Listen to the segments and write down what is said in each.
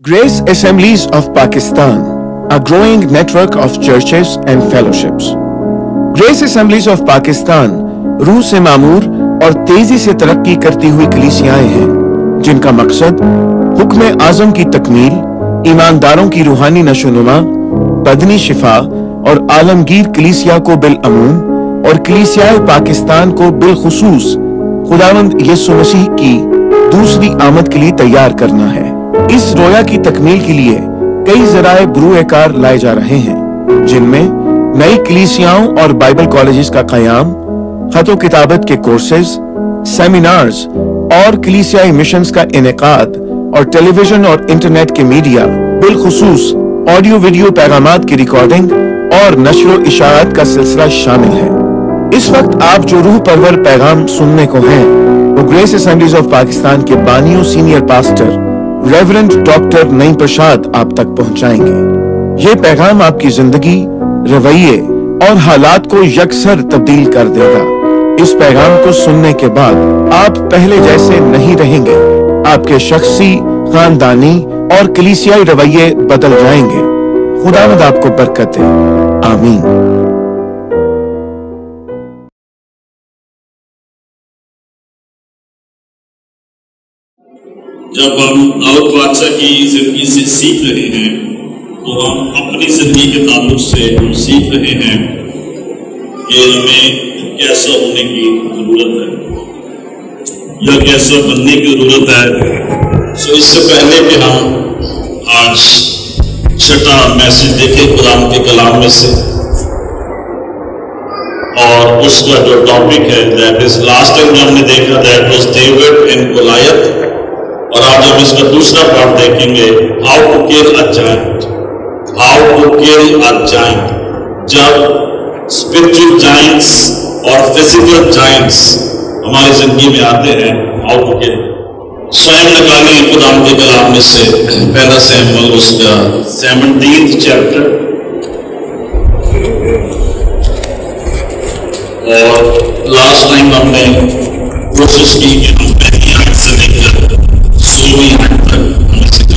Grace Assemblies of Pakistan, a growing network of churches and fellowships. Grace Assemblies of Pakistan روح سے معمور اور تیزی سے ترقی کرتی ہوئی کلیسیائیں ہیں جن کا مقصد حکم اعظم کی تکمیل ایمانداروں کی روحانی نشونما، بدنی شفا اور عالمگیر کلیسیا کو بالعموم اور کلیسیائے پاکستان کو بالخصوص خداوند یسو مسیح کی دوسری آمد کے لیے تیار کرنا ہے اس رویا کی تکمیل کے لیے کئی ذرائع بروئے کار لائے جا رہے ہیں، جن میں نئی کلیسیاں اور بائبل کالجز کا قیام، خط و کتابت کے کورسز سیمینارز اور کلیسیائی مشنز کا انعقاد اور ٹیلی ویژن اور انٹرنیٹ کے میڈیا بالخصوص آڈیو ویڈیو پیغامات کی ریکارڈنگ اور نشر و اشاعت کا سلسلہ شامل ہے۔ اس وقت آپ جو روح پرور پیغام سننے کو ہیں، وہ گریس اسمبلیز آف پاکستان کے بانیوں سینئر پاسٹر ریورنڈ ڈاکٹر نئی پرشاد آپ تک پہنچائیں گے۔ یہ پیغام آپ کی زندگی، رویے اور حالات کو یکسر تبدیل کر دے گا۔ اس پیغام کو سننے کے بعد آپ پہلے جیسے نہیں رہیں گے۔ آپ کے شخصی، خاندانی اور کلیسیائی رویے بدل جائیں گے۔ خدا مد آپ کو برکت دے۔ آمین۔ جب ہم داؤد بادشاہ کی زندگی سے سیکھ رہے ہیں، تو ہم اپنی زندگی کے تعلق سے ہم سیکھ رہے ہیں کہ ہمیں کیسا ہونے کی ضرورت ہے۔ یا کیسا بننے کی ضرورت ہے۔ سو اس سے پہلے کہ ہم آج چھٹا میسج دیکھیں قرآن کے کلام میں سے۔ اور اس کا جو ٹاپک ہے دیٹ از لاسٹ ٹائم جو ہم نے دیکھا that was David and Goliath اور آپ جب اس کا دوسرا پارٹ دیکھیں گے how to kill a giant how to kill a giant جب اسپرچل جائنٹس اور فزیکل جائنٹس ہماری زندگی میں آتے ہیں ہاؤ ٹو کیل سوائل نکالیں خدا کے کلام میں سے پہلا سیمبل اس کا سیونٹینتھ چیپٹر اور لاسٹ ٹائم ہم نے کوشش کی کہ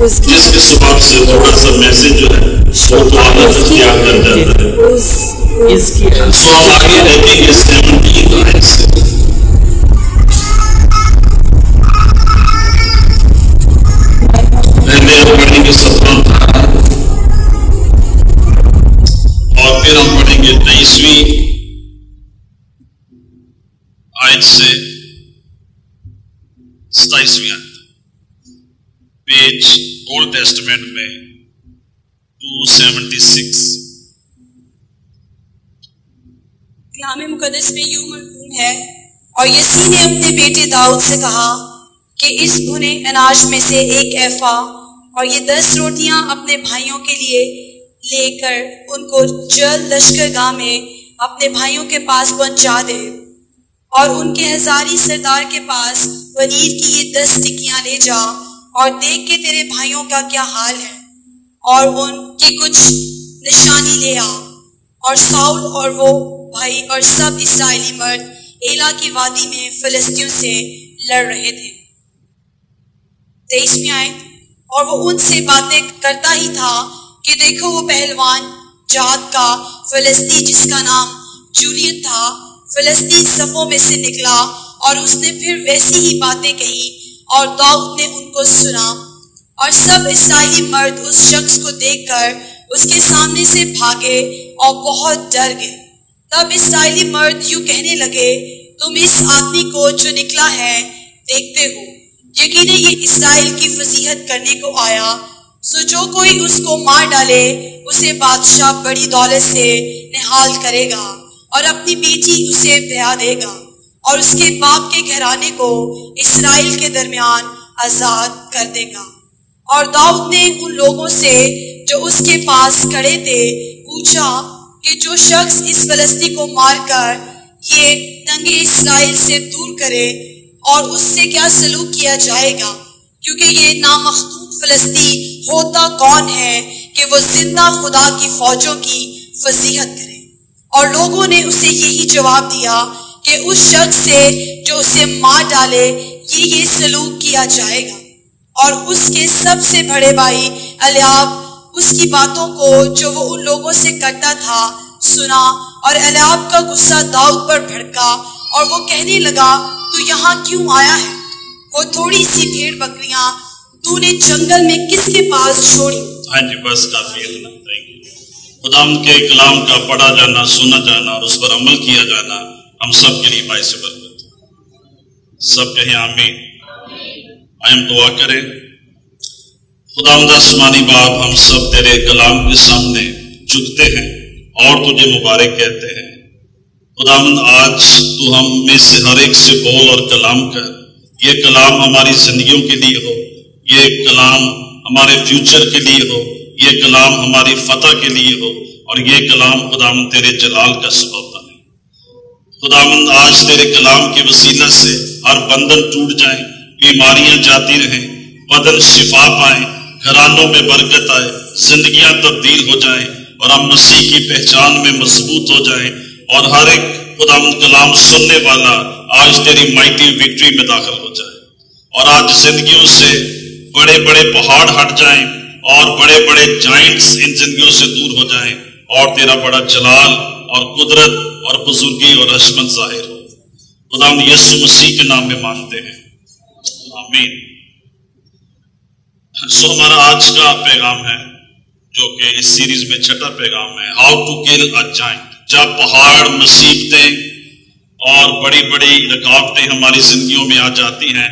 اس کی جس بات سے تھوڑا سا میسج جو ہے وہ تو آپ اختیار کر جاتا ہے۔ اس کی سولہ کی رہتی ہے۔ سیونٹی لائنس پڑھیں گے سترہ اور پھر ہم پڑھیں گے تیئیسویں کلام مقدس میں یوں مرکوم ہے، اور یسو نے اپنے بیٹے داؤد سے کہا کہ اس بھنے اناج میں سے ایک ایفا، اور یہ دس روٹیاں اپنے بھائیوں کے لیے لے کر ان کو جل لشکر گاہ میں اپنے بھائیوں کے پاس پہنچا دے۔ اور ان کے ہزاری سردار کے پاس پنیر کی یہ دس ٹکیاں لے جا، اور دیکھ کے تیرے بھائیوں کا کیا حال ہے۔ اور ان کی کچھ نشانی لے آ۔ اور ساؤل اور وہ بھائی اور سب اسرائیلی مرد ایلا کی وادی میں فلسطین سے لڑ رہے تھے۔ تیئیس میں آئے اور وہ ان سے باتیں کرتا ہی تھا کہ دیکھو وہ پہلوان جات کا فلسطین جس کا نام جولیت تھا، فلسطین صفوں میں سے نکلا اور اس نے پھر ویسی ہی باتیں کہیں اور داؤد نے ان کو سنا۔ اور سب عیسائی مرد اس شخص کو دیکھ کر اس کے سامنے سے بھاگے اور بہت ڈر گئے۔ تب عیسائی مرد یوں کہنے لگے، تم اس آدمی کو جو نکلا ہے، دیکھتے ہو۔ یقین یہ اسرائیل کی فضیحت کرنے کو آیا۔ سو جو کوئی اس کو مار ڈالے، اسے بادشاہ بڑی دولت سے نہال کرے گا اور اپنی بیٹی اسے بیا دے گا۔ اور اس کے باپ کے گھرانے کو اسرائیل کے درمیان آزاد کر دے گا۔ اور داؤد نے ان لوگوں سے جو اس کے پاس کھڑے تھے پوچھا کہ جو شخص اس فلسطی کو مار کر یہ ننگے اسرائیل سے دور کرے اور اس سے کیا سلوک کیا جائے گا؟ کیونکہ یہ نامختون فلسطی ہوتا کون ہے کہ وہ زندہ خدا کی فوجوں کی فضیحت کرے۔ اور لوگوں نے اسے یہی جواب دیا کہ اس شخص سے جو اسے مار ڈالے، یہ یہ سلوک کیا جائے گا۔ اور اس کے سب سے بڑے بھائی الیاب اس کی باتوں کو جو وہ ان لوگوں سے کرتا تھا، سنا اور الیاب کا غصہ داؤد پر بھڑکا اور وہ کہنے لگا، تو یہاں کیوں آیا ہے؟ وہ تھوڑی سی بھیڑ بکریاں، تو نے جنگل میں کس کے پاس چھوڑی؟ ہاں جی بس کافی اتنا تھینک خدا کے کلام کا پڑھا جانا، سنا جانا اور اس پر عمل کیا جانا، ہم سب کے لیے باعث برکت سب کہیں آمین۔ آئیم دعا کریں۔ خدا آسمانی باپ ہم سب تیرے کلام کے سامنے جھکتے ہیں، اور تجھے مبارک کہتے ہیں۔ خدا آج تو ہم میں سے ہر ایک سے بول اور کلام کر یہ کلام ہماری زندگیوں کے لیے ہو، یہ کلام ہمارے فیوچر کے لیے ہو، یہ کلام ہماری فتح کے لیے ہو، اور یہ کلام خدا تیرے جلال کا سبب بنے۔ خدا آج تیرے کلام کے وسیلہ سے ہر بندن ٹوٹ جائیں۔ بیماریاں جاتی رہیں، بدن شفا پائیں، گھرانوں میں برکت آئے، زندگیاں تبدیل ہو جائیں اور ہم مسیح کی پہچان میں مضبوط ہو جائیں اور ہر ایک خدا کلام سننے والا آج تیری مائٹی وکٹری میں داخل ہو جائے۔ اور آج زندگیوں سے بڑے بڑے پہاڑ ہٹ جائیں اور بڑے بڑے جائنٹس ان زندگیوں سے دور ہو جائیں اور تیرا بڑا جلال اور قدرت اور بزرگی اور حشمت ظاہر ہو۔ خدا یسو مسیح کے نام میں مانتے ہیں۔ آمین۔ سو ہمارا آج کا پیغام ہے، جو کہ اس سیریز میں چھٹا پیغام ہے ہاؤ ٹو کل جائنٹ جب پہاڑ، مصیبتیں اور بڑی بڑی رکاوٹیں ہماری زندگیوں میں آ جاتی ہیں،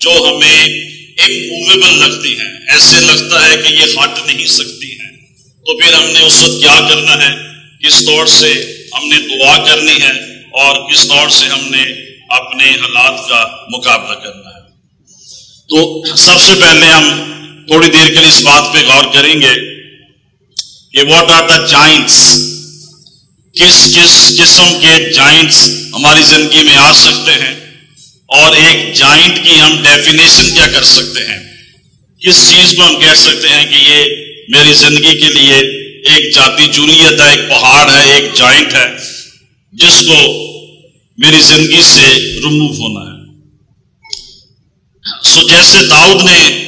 جو ہمیں اموویبل لگتی ہیں۔ ایسے لگتا ہے کہ یہ ہٹ نہیں سکتی ہیں۔ تو پھر ہم نے اس وقت کیا کرنا ہے؟ کس طور سے ہم نے دعا کرنی ہے اور کس طور سے ہم نے اپنے حالات کا مقابلہ کرنا ہے۔ تو سب سے پہلے ہم تھوڑی دیر کے لیے اس بات پہ غور کریں گے کہ واٹ آر دا جائنٹس کس کس قسم کے جائنٹس ہماری زندگی میں آ سکتے ہیں اور ایک جائنٹ کی ہم ڈیفینیشن کیا کر سکتے ہیں؟ کس چیز کو ہم کہہ سکتے ہیں کہ یہ میری زندگی کے لیے ایک جاتی جولیت ہے، ایک پہاڑ ہے، ایک جائنٹ ہے، جس کو میری زندگی سے ریموو ہونا ہے۔ سو جیسے داؤد نے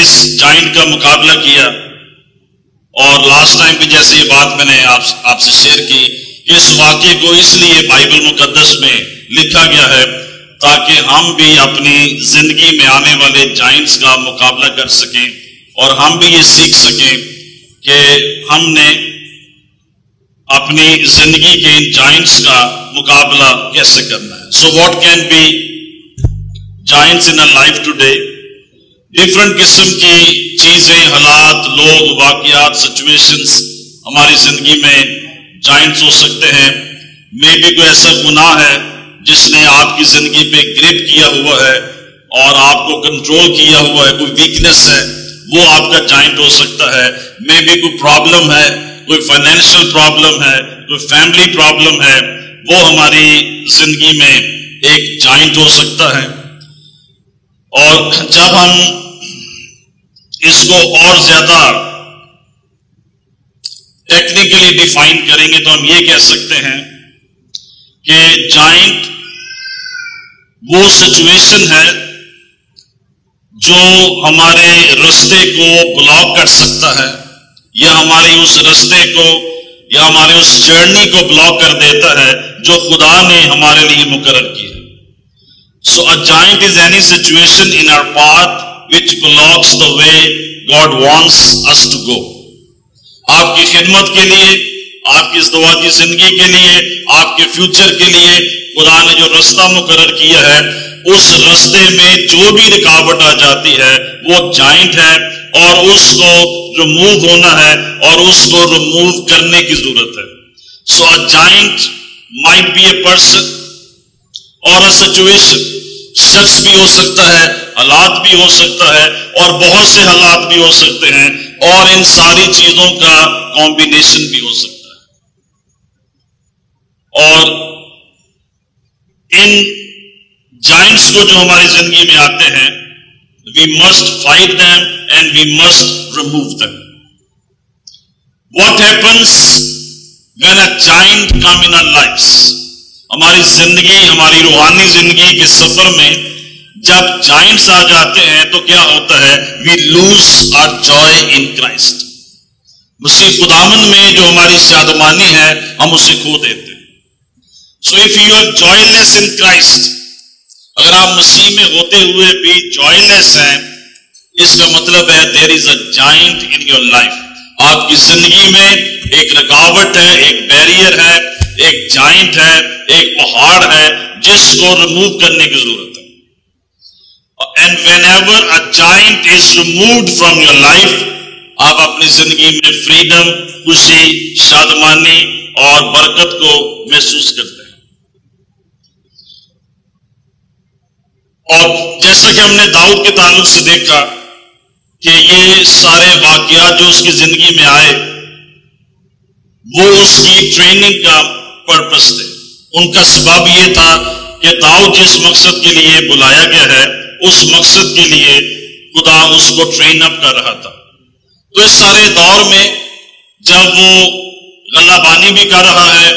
اس جائنٹ کا مقابلہ کیا اور لاسٹ ٹائم بھی جیسے یہ بات میں نے آپ سے شیئر کی، اس واقعے کو اس لیے بائبل مقدس میں لکھا گیا ہے تاکہ ہم بھی اپنی زندگی میں آنے والے جائنٹس کا مقابلہ کر سکیں اور ہم بھی یہ سیکھ سکیں کہ ہم نے اپنی زندگی کے ان جائنٹس کا مقابلہ کیسے کرنا ہے۔ So what can be giants in life today different قسم کی چیزیں حالات لوگ واقعات سچویشنس ہماری زندگی میں جائنٹس ہو سکتے ہیں مے بھی کوئی ایسا گناہ ہے جس نے آپ کی زندگی پہ گرپ کیا ہوا ہے اور آپ کو کنٹرول کیا ہوا ہے کوئی ویکنیس ہے وہ آپ کا جائنٹ ہو سکتا ہے مے بھی کوئی پرابلم ہے کوئی فائنینشیل پرابلم ہے کوئی فیملی پرابلم ہے وہ ہماری زندگی میں ایک جائنٹ ہو سکتا ہے اور جب ہم اس کو اور زیادہ ٹیکنیکلی ڈیفائن کریں گے تو ہم یہ کہہ سکتے ہیں کہ جائنٹ وہ سچویشن ہے جو ہمارے رستے کو بلاک کر سکتا ہے، یا ہماری اس رستے کو، یا ہمارے اس جرنی کو بلاک کر دیتا ہے جو خدا نے ہمارے لیے مقرر کیا so a giant is any situation in our path which blocks the way God wants us to go آپ کی خدمت کے لیے آپ کی اس دعا کی زندگی کے لیے آپ کے فیوچر کے لیے خدا نے جو رستہ مقرر کیا ہے، اس رستے میں جو بھی رکاوٹ آ جاتی ہے، وہ جائنٹ ہے اور اس کو ریموو ہونا ہے اور اس کو ریموو کرنے کی ضرورت ہے۔ So a giant might be a person or a situation شخص بھی ہو سکتا ہے، حالات بھی ہو سکتا ہے اور بہت سے حالات بھی ہو سکتے ہیں اور ان ساری چیزوں کا کمبینیشن بھی ہو سکتا ہے۔ اور ان جائنٹس کو جو ہماری زندگی میں آتے ہیں we must fight them and we must remove them what happens when a giant come in life ہماری زندگی، ہماری روحانی زندگی کے سفر میں جب جائنٹس آ جاتے ہیں تو کیا ہوتا ہے؟ We lose our joy in Christ مسیح خدامن میں جو ہماری شادمانی ہے، ہم اسے کھو دیتے ہیں۔ So if you are joyless in Christ اگر آپ مسیح میں ہوتے ہوئے بھی جوائے لیس ہیں، اس کا مطلب ہے there is a giant in your life آپ کی زندگی میں ایک رکاوٹ ہے، ایک بیریئر ہے، ایک جائنٹ ہے، ایک پہاڑ ہے، جس کو ریموو کرنے کی ضرورت ہے۔ And whenever a giant is removed from your life آپ اپنی زندگی میں فریڈم خوشی، شادمانی اور برکت کو محسوس کرتے ہیں۔ اور جیسا کہ ہم نے داؤد کے تعلق سے دیکھا کہ یہ سارے واقعات جو اس کی زندگی میں آئے، وہ اس کی ٹریننگ کا پرپس تھے۔ ان کا سبب یہ تھا کہ داؤ جس مقصد کے لیے بلایا گیا ہے، اس مقصد کے لیے خدا اس کو ٹرین اپ کر رہا تھا۔ تو اس سارے دور میں جب وہ غلہ بانی بھی کر رہا ہے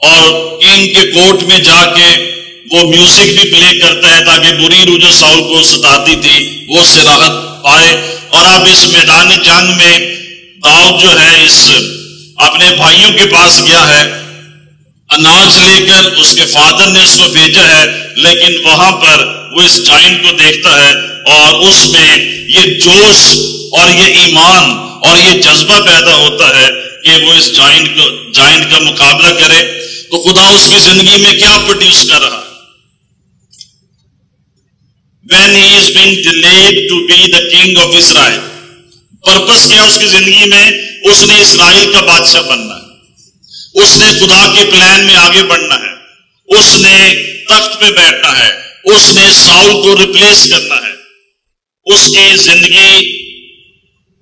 اور کنگ کے کوٹ میں جا کے وہ میوزک بھی پلے کرتا ہے، تاکہ بری روح جو ساؤل کو ستاتی تھی، وہ سے پائے اور اب اس میدان جنگ میں داؤد جو ہے اس اپنے بھائیوں کے پاس گیا ہے۔ اناج لے کر اس کے فادر نے اس کو بھیجا ہے، لیکن وہاں پر وہ اس جائنٹ کو دیکھتا ہے اور اس میں یہ جوش اور یہ ایمان اور یہ جذبہ پیدا ہوتا ہے کہ وہ اس جائنٹ کو جائنٹ کا مقابلہ کرے۔ تو خدا اس کی زندگی میں کیا پروڈیوس کر رہا؟ When he is being delayed to be the king of Israel purpose کیا اس کی زندگی میں اس نے اسرائیل کا بادشاہ بننا ہے اس نے خدا کے پلان میں آگے بڑھنا ہے اس نے تخت پہ بیٹھنا ہے اس نے ساؤل کو ریپلیس کرنا ہے اس کی زندگی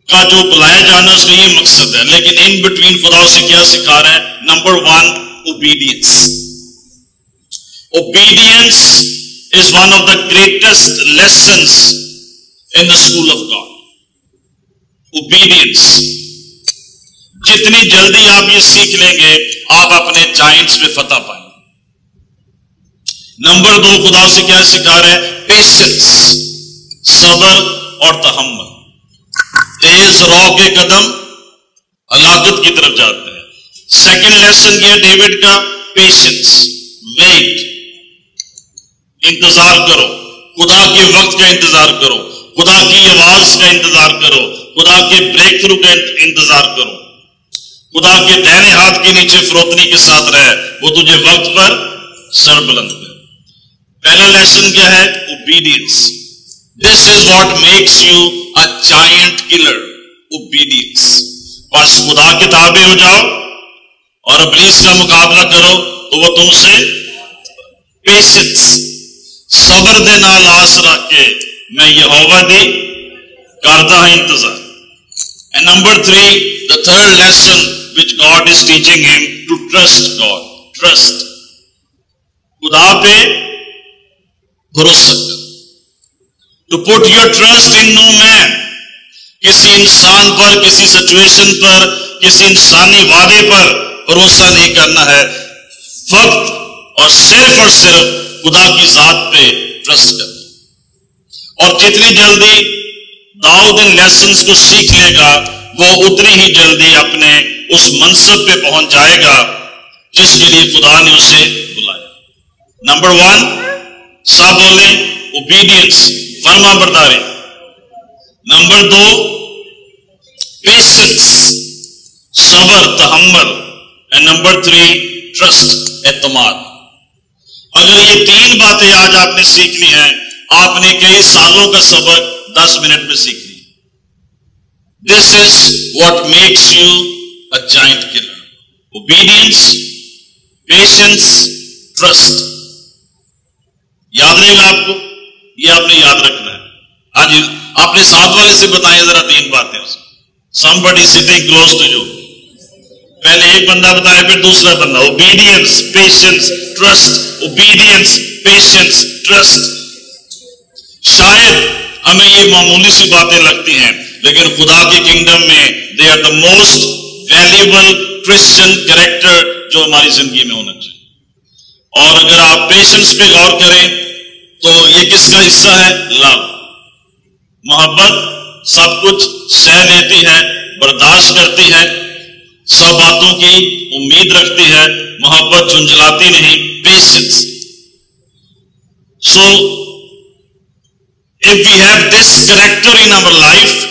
کا جو بلایا جانا اس کا یہ مقصد ہے لیکن ان بٹوین خدا سے کیا سکھا رہا ہے number one obedience obedience is one of the greatest lessons in the school of God obedience جتنی جلدی آپ یہ سیکھ لیں گے، آپ اپنے جائنٹس میں فتح پائیں نمبر دو، خدا سے کیا سکھا رہے ہیں پیشنس صبر اور تحمل۔ تیز رو کے قدم ہلاکت کی طرف جاتے ہیں۔ سیکنڈ لیسن کیا ڈیوڈ کا پیشنس ویٹ انتظار کرو۔ خدا کے وقت کا انتظار کرو۔ خدا کی آواز کا انتظار کرو۔ خدا کے بریک تھرو کا انتظار کرو۔ خدا کے دہنے ہاتھ کے نیچے فروتنی کے ساتھ رہے۔ وہ تجھے وقت پر سر بلند کر پہلا لیسن کیا ہے؟ Obedience this is what makes you a giant killer obedience بس خدا کے تابع ہو جاؤ اور ابلیس کا مقابلہ کرو تو وہ تم سے پیشنس صبر دے نال آس رکھ کے میں یہ ہوگا دی کرتا ہوں انتظار۔ And number three the third lesson which God is teaching ہم ٹو ٹرسٹ گاڈ ٹرسٹ خدا پہ بھروسہ۔ To put your trust in no man کسی انسان پر، کسی سچویشن پر، کسی انسانی وعدے پر بھروسہ نہیں کرنا ہے۔ فقط اور صرف اور صرف خدا کی ذات پہ ٹرسٹ کرنا اور جتنی جلدی داؤد ان لیسنس کو سیکھ لے گا، وہ اتنی ہی جلدی اپنے اس منصب پہ پہنچ جائے گا جس کے لیے خدا نے اسے بلایا۔ نمبر ون سب بولیں اوبیڈینس فرما برداری۔ نمبر دو پیشنس صبر تحمل۔ اینڈ نمبر تھری ٹرسٹ اعتماد۔ اگر یہ تین باتیں آج آپ نے سیکھ لی ہیں۔ آپ نے کئی سالوں کا سبق دس منٹ میں سیکھ لی this is what makes you a giant killer obedience patience trust یاد رہے گا آپ کو؟ یہ آپ نے یاد رکھنا ہے۔ ہاں جی اپنے ساتھ والے سے بتائیں ذرا تین باتیں سم بڑی سٹنگ کلوز ٹو جو پہلے ایک بندہ بتایا، پھر دوسرا بندہ۔ Obedience patience trust obedience patience trust شاید ہمیں یہ معمولی سی باتیں لگتی ہیں، لیکن خدا کی کنگڈم میں they are the most valuable Christian character جو ہماری زندگی میں ہونا چاہیے۔ اور اگر آپ پیشنس پہ غور کریں، تو یہ کس کا حصہ ہے؟ لو محبت سب کچھ سہ لیتی ہے، برداشت کرتی ہے سب باتوں کی امید رکھتی ہے محبت جھنجھلاتی نہیں patience so if you have this character in our life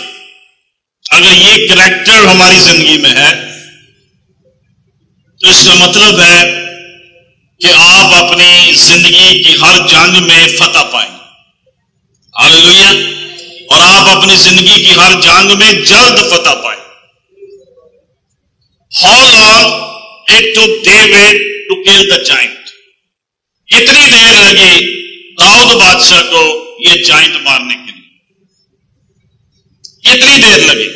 اگر یہ کریکٹر ہماری زندگی میں ہے، تو اس کا مطلب ہے کہ آپ اپنی زندگی کی ہر جنگ میں فتح پائیں۔ ہاللویا اور آپ اپنی زندگی کی ہر جنگ میں جلد فتح پائیں how long it took David to kill the giant کتنی دیر لگی داؤد بادشاہ کو یہ جائنٹ مارنے کے لیے۔ کتنی دیر لگی۔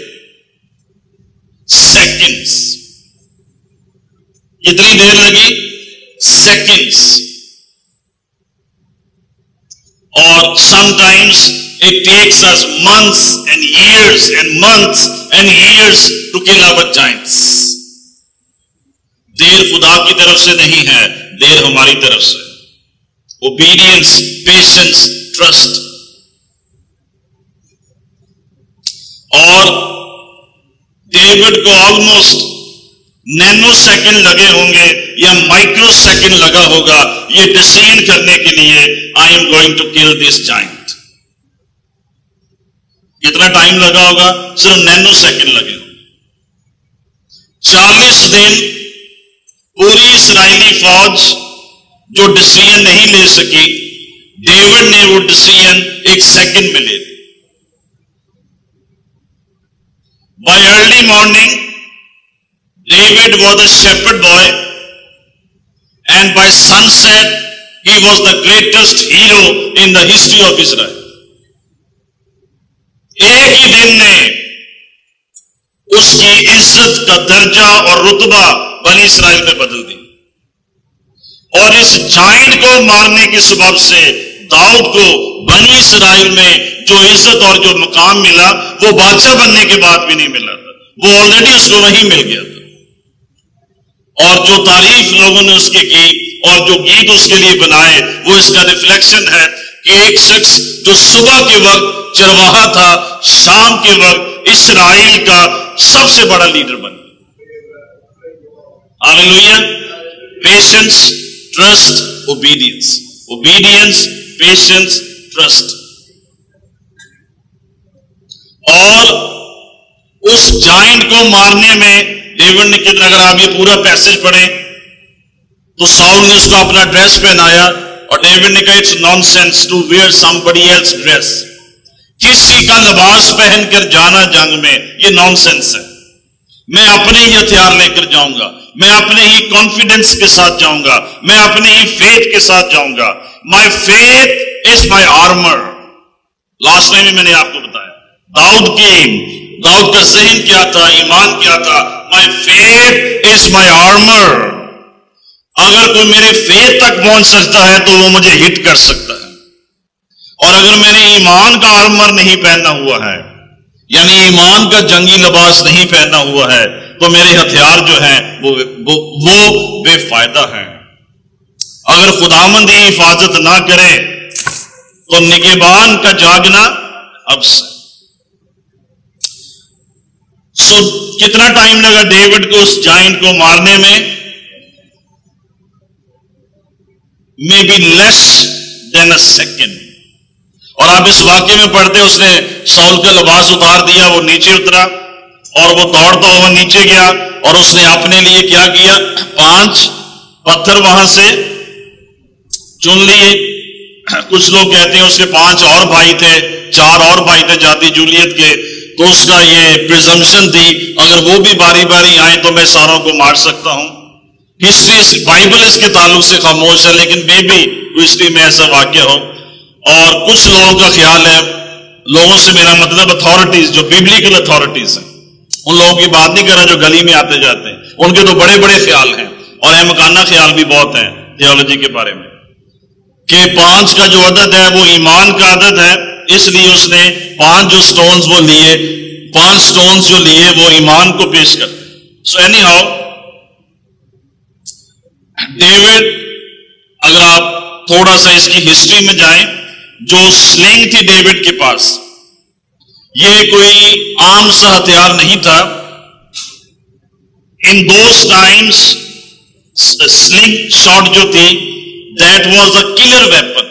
سیکنڈس کتنی دیر لگی۔ سیکنڈس اور sometimes it takes us months and years and months and years to kill our giants دیر خدا کی طرف سے نہیں ہے، دیر ہماری طرف سے۔ اوبیڈینس پیشنس ٹرسٹ اور ڈیوڈ کو آلموسٹ نینو سیکنڈ لگے ہوں گے یا مائکرو سیکنڈ لگا ہوگا یہ ڈسیڈ کرنے کے لیے I am going to kill this joint کتنا ٹائم لگا ہوگا؟ صرف نینو سیکنڈ لگے ہوں۔ چالیس دن اسرائیلی فوج جو ڈسیزن نہیں لے سکی ڈیوڈ نے وہ ڈسیزن ایک سیکنڈ میں لے لی۔ By early morning David was the shepherd boy and by sunset he was the greatest hero in the history of Israel ایک ہی دن نے اس کی عزت کا درجہ اور رتبہ بنی اسرائیل میں بدل دی۔ اور اس جائنٹ کو مارنے کے سبب سے داؤد کو بنی اسرائیل میں جو عزت اور جو مقام ملا، وہ بادشاہ بننے کے بعد بھی نہیں ملا تھا۔ وہ آلریڈی اس کو وہی مل گیا تھا۔ اور جو تعریف لوگوں نے اس کی کی اور جو گیت اس کے لیے بنائے، وہ اس کا ریفلیکشن ہے کہ ایک شخص جو صبح کے وقت چرواہا تھا، شام کے وقت اسرائیل کا سب سے بڑا لیڈر بن گیا۔ Patience trust obedience obedience patience trust اور اس جائنٹ کو مارنے میں ڈیوڈ نے اگر آپ یہ پورا پیسج پڑھیں تو ساؤل نے اس کو اپنا ڈریس پہنایا اور ڈیوڈ نے کہا it's nonsense to wear somebody else's dress کسی کا لباس پہن کر جانا جنگ میں، یہ نان سینس ہے۔ میں اپنے ہی ہتھیار لے کر جاؤں گا۔ میں اپنے ہی کانفیڈنس کے ساتھ جاؤں گا، میں اپنے ہی فیتھ کے ساتھ جاؤں گا۔ My faith is my armour last time میں نے آپ کو بتایا۔ داؤد کی داؤد کا ذہن کیا تھا، ایمان کیا تھا؟ مائی فیتھ از مائی آرمر اگر کوئی میرے فیت تک پہنچ سکتا ہے تو وہ مجھے ہٹ کر سکتا ہے۔ اور اگر میں نے ایمان کا آرمر نہیں پہنا ہوا ہے یعنی ایمان کا جنگی لباس نہیں پہنا ہوا ہے تو میرے ہتھیار جو ہیں وہ بے فائدہ ہیں۔ اگر خدا مند حفاظت نہ کرے تو نگبان کا جاگنا اب سے سو کتنا ٹائم لگا ڈیوڈ کو اس جائنٹ کو مارنے میں؟ May be less then a second اور آپ اس واقعے میں پڑھتے اس نے سول کا لباس اتار دیا، وہ نیچے اترا۔ اور وہ دوڑتا ہوا نیچے گیا اور اس نے اپنے لیے کیا کیا؟ پانچ پتھر وہاں سے چن لیے۔ کچھ لوگ کہتے ہیں اس کے پانچ اور بھائی تھے، چار اور بھائی تھے جاتی جولیت کے۔ تو اس کا یہ پرزمپشن تھی، اگر وہ بھی باری باری آئے تو میں ساروں کو مار سکتا ہوں۔ ہسٹری بائبل اس کے تعلق سے خاموش ہے، لیکن بے بھی ہسٹری میں ایسا واقع ہو اور کچھ لوگوں کا خیال ہے، لوگوں سے میرا مطلب اتھارٹیز جو بیبلیکل اتھارٹیز ہیں۔ ان لوگوں کی بات نہیں کر رہا جو گلی میں آتے جاتے ہیں۔ ان کے تو بڑے بڑے خیال ہیں اور احمکانہ خیال بھی بہت ہیں تھیولوجی کے بارے میں۔ کہ پانچ کا جو عدد ہے وہ ایمان کا عدد ہے، اس لیے اس نے پانچ جو سٹونز وہ لیے، پانچ سٹونز جو لیے وہ ایمان کو پیش کر۔ سو اینی ہاؤ ڈیوڈ اگر آپ تھوڑا سا اس کی ہسٹری میں جائیں، جو سلنگ تھی ڈیوڈ کے پاس۔ یہ کوئی عام سا ہتھیار نہیں تھا۔ In those times sling shot جو تھی that was the killer weapon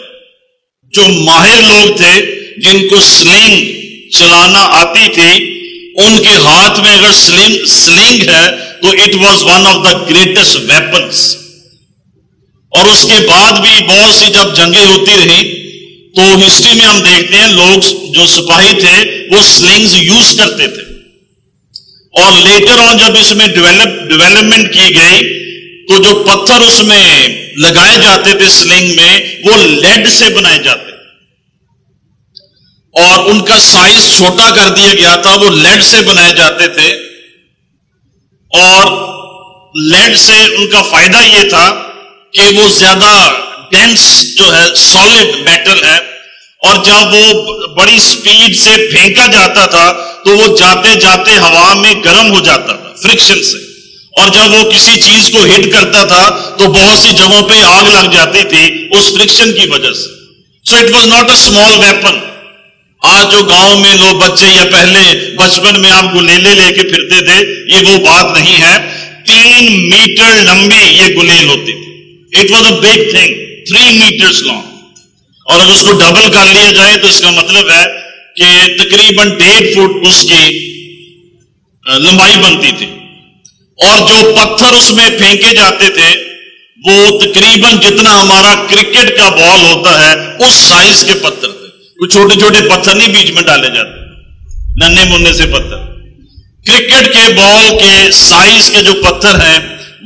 جو ماہر لوگ تھے، جن کو سلنگ چلانا آتی تھی، ان کے ہاتھ میں اگر سلنگ سلنگ ہے، تو it was one of the greatest weapons اور اس کے بعد بھی بہت سی جب جنگیں ہوتی رہی تو ہسٹری میں ہم دیکھتے ہیں، لوگ جو سپاہی تھے وہ سلنگز یوز کرتے تھے۔ اور لیٹر آن جب اس میں ڈیولپ ڈیولپمنٹ کی گئی تو جو پتھر اس میں لگائے جاتے تھے سلنگ میں، وہ لیڈ سے بنائے جاتے۔ اور ان کا سائز چھوٹا کر دیا گیا تھا، وہ لیڈ سے بنائے جاتے تھے۔ اور لیڈ سے ان کا فائدہ یہ تھا کہ وہ زیادہ ڈینس جو ہے سالڈ میٹل ہے اور جب وہ بڑی سپیڈ سے پھینکا جاتا تھا تو وہ جاتے جاتے ہوا میں گرم ہو جاتا تھا فرکشن سے۔ اور جب وہ کسی چیز کو ہٹ کرتا تھا تو بہت سی جگہوں پہ آگ لگ جاتی تھی اس فرکشن کی وجہ سے۔ So it was not a small weapon آج جو گاؤں میں لوگ بچے یا پہلے بچپن میں آپ گلیلے لے کے پھرتے تھے، یہ وہ بات نہیں ہے۔ تین میٹر لمبی یہ گلیل ہوتی تھی۔ It was a big thing three metre long اور اگر اس کو ڈبل کر لیا جائے تو اس کا مطلب ہے کہ تقریباً ڈیڑھ فٹ اس کی لمبائی بنتی تھی۔ اور جو پتھر اس میں پھینکے جاتے تھے، وہ تقریباً جتنا ہمارا کرکٹ کا بال ہوتا ہے، اس سائز کے پتھر تھے۔ کوئی چھوٹے چھوٹے پتھر نہیں بیچ میں ڈالے جاتے، ننے منے سے پتھر۔ کرکٹ کے بال کے سائز کے جو پتھر ہیں،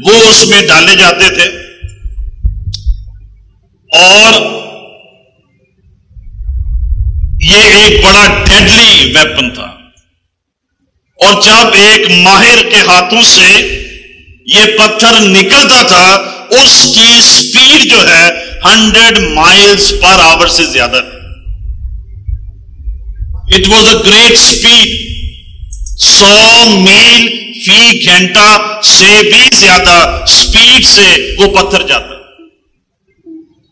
وہ اس میں ڈالے جاتے تھے۔ اور ایک بڑا ڈیڈلی ویپن تھا۔ اور جب ایک ماہر کے ہاتھوں سے یہ پتھر نکلتا تھا، اس کی سپیڈ جو ہے ہنڈریڈ مائلز پر آور سے زیادہ۔ It was a great speed سو میل فی گھنٹہ سے بھی زیادہ اسپیڈ سے وہ پتھر جاتا۔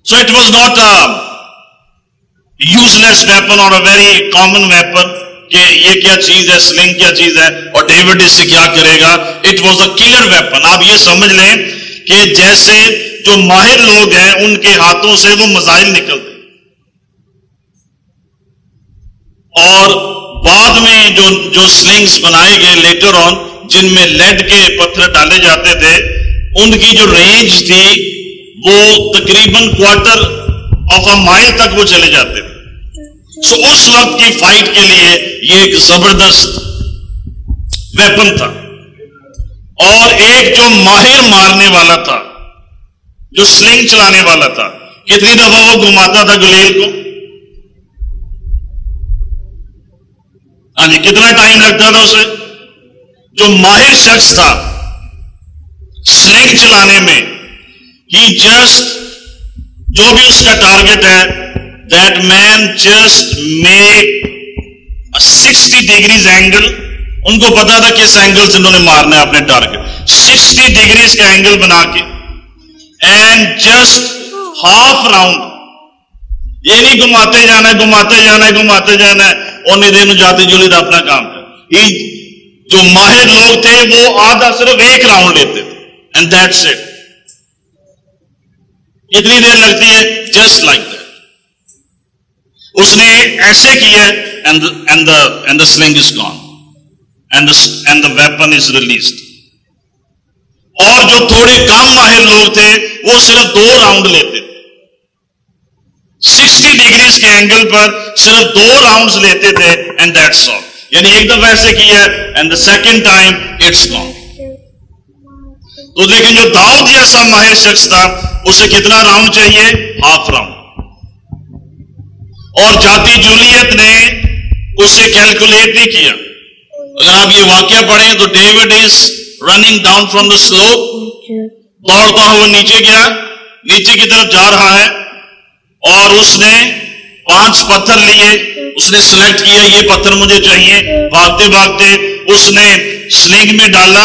So it was not useless weapon اور اے ویری کامن ویپن کہ یہ کیا چیز ہے؟ سلنگ کیا چیز ہے؟ اور ڈیوڈ اس سے کیا کرے گا؟ It was a killer weapon آپ یہ سمجھ لیں کہ جیسے جو ماہر لوگ ہیں، ان کے ہاتھوں سے وہ مزائل نکلتے اور بعد میں جو جو سلنگس بنائے گئے لیٹر آن جن میں لیڈ کے پتھر ڈالے جاتے تھے، ان کی جو رینج تھی، وہ تقریباً کوارٹر آف اے مائل تک وہ چلے جاتے تھے۔ سو اس وقت کی فائٹ کے لیے یہ ایک زبردست ویپن تھا اور ایک جو ماہر مارنے والا تھا، جو سلنگ چلانے والا تھا کتنی دفعہ وہ گھماتا تھا گلیل کو۔ ہاں جی کتنا ٹائم لگتا تھا اسے؟ جو ماہر شخص تھا سلنگ چلانے میں ہی جسٹ جو بھی اس کا ٹارگیٹ ہے that man just make sixty degrees angle ان کو پتا تھا کس اینگل سے انہوں نے مارنا ہے اپنے ٹارگیٹ سکسٹی ڈگریز کا اینگل بنا کے اینڈ جسٹ ہاف راؤنڈ یہ نہیں گھماتے جانا ہے گھماتے جانا ہے گھماتے جانا ہے انہیں دن جاتے جلے دا اپنا کام کر جو ماہر لوگ تھے وہ آدھا صرف ایک راؤنڈ لیتے تھے اینڈ دیٹ سیٹ اتنی دیر لگتی ہے جسٹ لائک دیٹ اس نے ایسے کیا and the sling is gone and the weapon is released اور جو تھوڑے کم ماہر لوگ تھے، وہ صرف دو راؤنڈ لیتے. تھے سکسٹی ڈگریز کے اینگل پر صرف دو راؤنڈ لیتے تھے اینڈ دیٹس آل یعنی ایک دفعہ ایسے کیا and the second time it's gone اور جاتی جولیت نے اسے کیلکولیٹ نہیں کیا۔ اگر آپ یہ واقعہ پڑھیں تو David is running down from the slope دوڑتا ہوا نیچے گیا۔ نیچے کی طرف جا رہا ہے۔ اور اس نے پانچ پتھر لیے۔ اس نے سلیکٹ کیا، یہ پتھر مجھے چاہیے۔ بھاگتے بھاگتے اس نے سلنگ میں ڈالا۔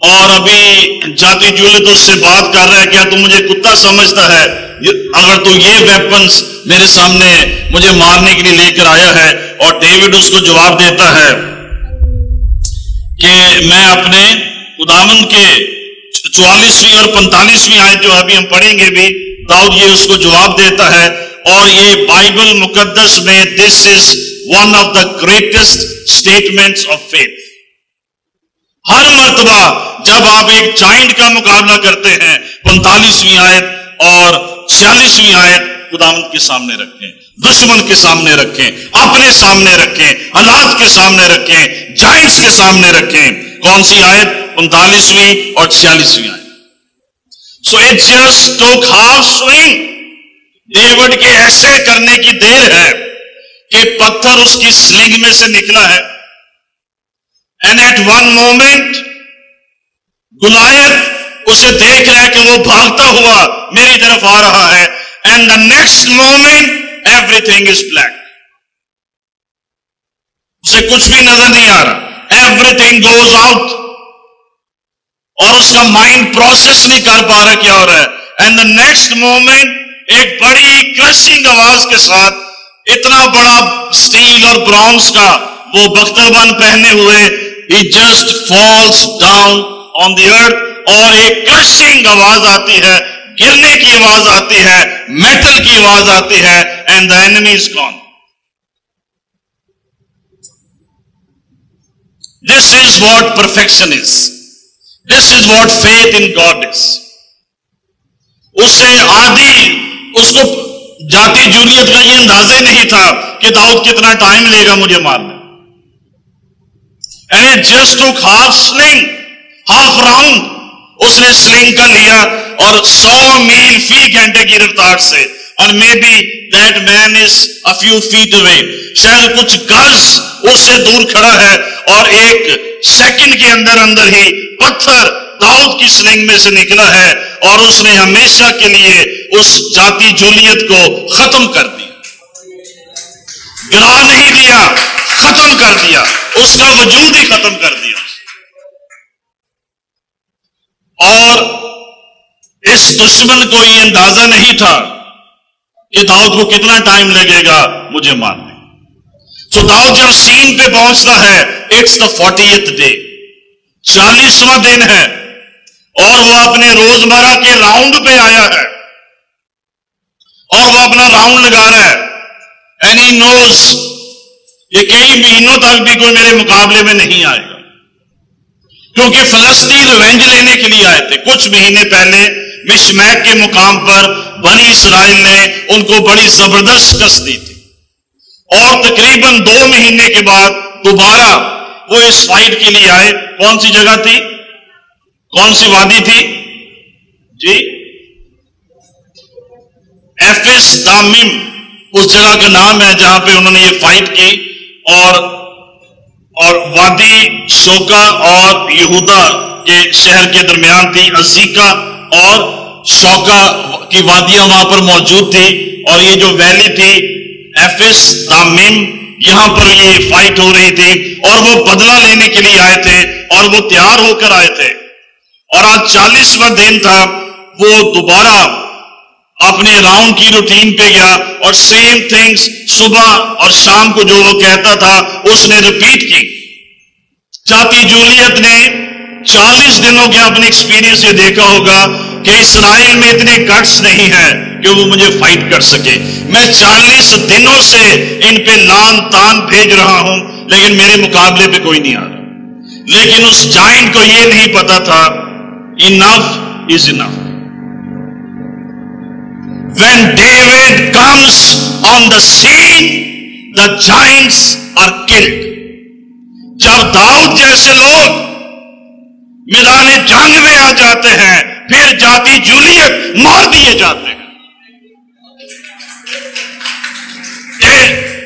اور ابھی جاتی جولیت اس سے بات کر رہا ہے، کیا تم مجھے کتا سمجھتا ہے؟ اگر تو یہ ویپنس میرے سامنے مجھے مارنے کے لیے لے کر آیا ہے اور ڈیوڈ اس کو جواب دیتا ہے کہ میں اپنے خداون کے چوالیسویں اور پینتالیسویں آئے جو ابھی ہم پڑھیں گے بھی، داؤد یہ اس کو جواب دیتا ہے اور یہ بائبل مقدس میں this is one of the greatest statement of faith ہر مرتبہ جب آپ ایک جائنٹ کا مقابلہ کرتے ہیں پینتالیسویں آیت اور چھیالیسویں آیت خداوند کے سامنے رکھیں، دشمن کے سامنے رکھیں، اپنے سامنے رکھیں حالات کے سامنے رکھیں، جائنٹس کے سامنے رکھیں۔ کون سی آیت؟ انتالیسویں اور چھیالیسویں آیت۔ سو اٹ ایجسٹ تو خاص سوئنگ ڈیوڈ کے ایسے کرنے کی دیر ہے کہ پتھر اس کی سلنگ میں سے نکلا ہے۔ And at one moment Goliath اسے دیکھ رہا ہے کہ وہ بھاگتا ہوا میری طرف آ رہا ہے and the next moment everything is black اسے کچھ بھی نظر نہیں آ رہا. ایوری تھنگ گوز آؤٹ اور اس کا مائنڈ پروسیس نہیں کر پا رہا کیا ہو رہا ہے. اینڈ دا نیکسٹ مومنٹ ایک بڑی کرشنگ آواز کے ساتھ اتنا بڑا اسٹیل اور برانز کا وہ بختوبان پہنے ہوئے ہی just falls down on the earth اور ایک کرشنگ آواز آتی ہے، گرنے کی آواز آتی ہے میٹل کی آواز آتی ہے and the enemy is gone this is what perfection is this is what faith in God is اسے آدھی اس کو جاتی جولیت کا یہ اندازہ نہیں تھا کہ داؤد کتنا ٹائم لے گا مجھے مارنا and it just took half sling half round اس نے سائن کر لیا اور سو میل فی گھنٹے کی رفتار سے اور maybe that man is a few feet away شاید کچھ گز اس سے دور کھڑا ہے اور ایک سیکنڈ کے اندر اندر ہی پتھر داؤد کی سلنگ میں سے نکلا ہے اور اس نے ہمیشہ کے لیے اس جاتی جولیت کو ختم کر دیا۔ گرا نہیں دیا، ختم کر دیا۔ اس کا وجود ہی ختم کر دیا۔ اور اس دشمن کو یہ اندازہ نہیں تھا کہ داؤد کو کتنا ٹائم لگے گا، مجھے ماننے سو داؤد جو سین پہ پہنچتا ہے، it's the fortieth day. چالیسواں دن ہے اور وہ اپنے روزمرہ کے راؤنڈ پہ آیا ہے۔ اور وہ اپنا راؤنڈ لگا رہا ہے۔ اینی نوز یہ کئی مہینوں تک بھی کوئی میرے مقابلے میں نہیں آئے گا۔ کیونکہ فلسطین اوینجے لینے کے لیے آئے تھے۔ کچھ مہینے پہلے مشمیک کے مقام پر بنی اسرائیل نے ان کو بڑی زبردست کس دی تھی۔ اور تقریباً دو مہینے کے بعد دوبارہ وہ اس فائٹ کے لیے آئے۔ کون سی جگہ تھی؟ کون سی وادی تھی؟ جی۔ ایفس دامم اس جگہ کا نام ہے جہاں پہ انہوں نے یہ فائٹ کی۔ اور اور وادی سوکا اور یہودا کے شہر کے درمیان تھی، ازیکا اور سوکا کی وادیاں وہاں پر موجود تھی اور یہ جو ویلی تھی، ایفس، رامین، یہاں پر یہ فائٹ ہو رہی تھی۔ اور وہ بدلہ لینے کے لیے آئے تھے، اور وہ تیار ہو کر آئے تھے۔ اور آج چالیسواں دن تھا، وہ دوبارہ اپنے راؤنڈ کی روٹین پہ گیا اور سیم تھنگس صبح اور شام کو جو وہ کہتا تھا، اس نے ریپیٹ کی۔ چاتی جولیت نے چالیس دنوں کے اپنے ایکسپیرینس یہ دیکھا ہوگا کہ اسرائیل میں اتنے کٹس نہیں ہیں کہ وہ مجھے فائٹ کر سکے۔ میں چالیس دنوں سے ان پہ لان تان بھیج رہا ہوں، لیکن میرے مقابلے پہ کوئی نہیں آ رہا۔ لیکن اس جائنٹ کو یہ نہیں پتا تھا enough is enough when David comes on the sea, the giants are killed. جب داؤد جیسے لوگ میدان جنگ میں آ جاتے ہیں پھر جاتی جولیے مار دیے جاتے ہیں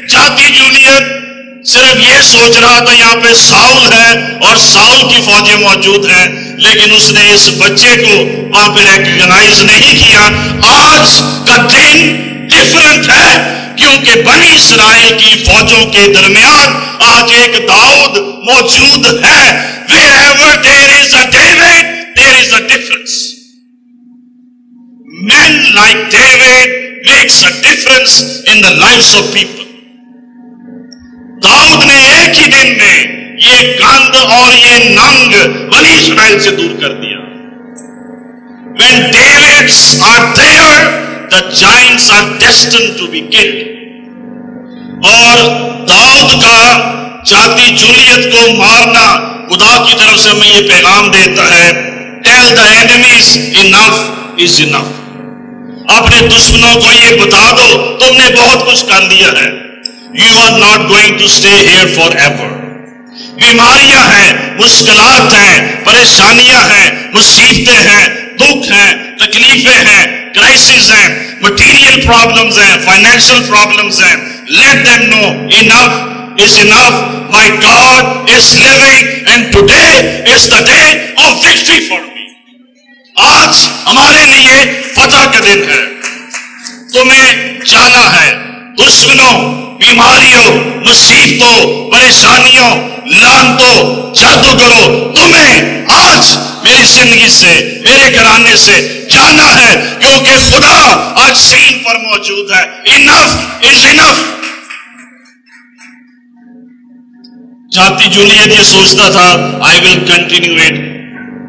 جاتی جولیت صرف یہ سوچ رہا تھا یہاں پہ ساؤل ہے اور ساؤل کی فوجیں موجود ہیں، لیکن اس نے اس بچے کو وہاں پہ ریکگنائز نہیں کیا۔ آج کا دن ڈفرنٹ ہے، کیونکہ بنی اسرائیل کی فوجوں کے درمیان آج ایک داؤد موجود ہے۔ Wherever there is a David there is a difference man like David makes a difference in the life of people داؤد نے ایک ہی دن میں یہ گند اور یہ ننگ بنی اسرائیل سے دور کر دیا۔ When Davids are there the giants are destined to be killed اور داؤد کا جاتی جولیت کو مارنا خدا کی طرف سے ہمیں یہ پیغام دیتا ہے tell the enemies enough is enough اپنے دشمنوں کو یہ بتا دو، تم نے بہت کچھ کر لیا ہے۔ You are not going to stay here forever بیماریاں ہیں مشکلات ہیں پریشانیاں ہیں مصیبتیں ہیں دکھ ہیں تکلیفیں ہیں کرائسس ہیں مٹیریل پرابلمس ہیں فائنینشیل پرابلمس ہیں let them know enough is enough my God is living and today is the day of victory for me آج ہمارے لیے فتح کا دن ہے. تمہیں جانا ہے. دشمنوں بیماریوں، مصیبتوں، پریشانیوں، لانتوں جادوگروں تمہیں آج میری زندگی سے، میرے گھرانے سے جانا ہے، کیونکہ خدا آج سین پر موجود ہے۔ انف از انف جاتی جولیت یہ سوچتا تھا آئی ول کنٹینیو اٹ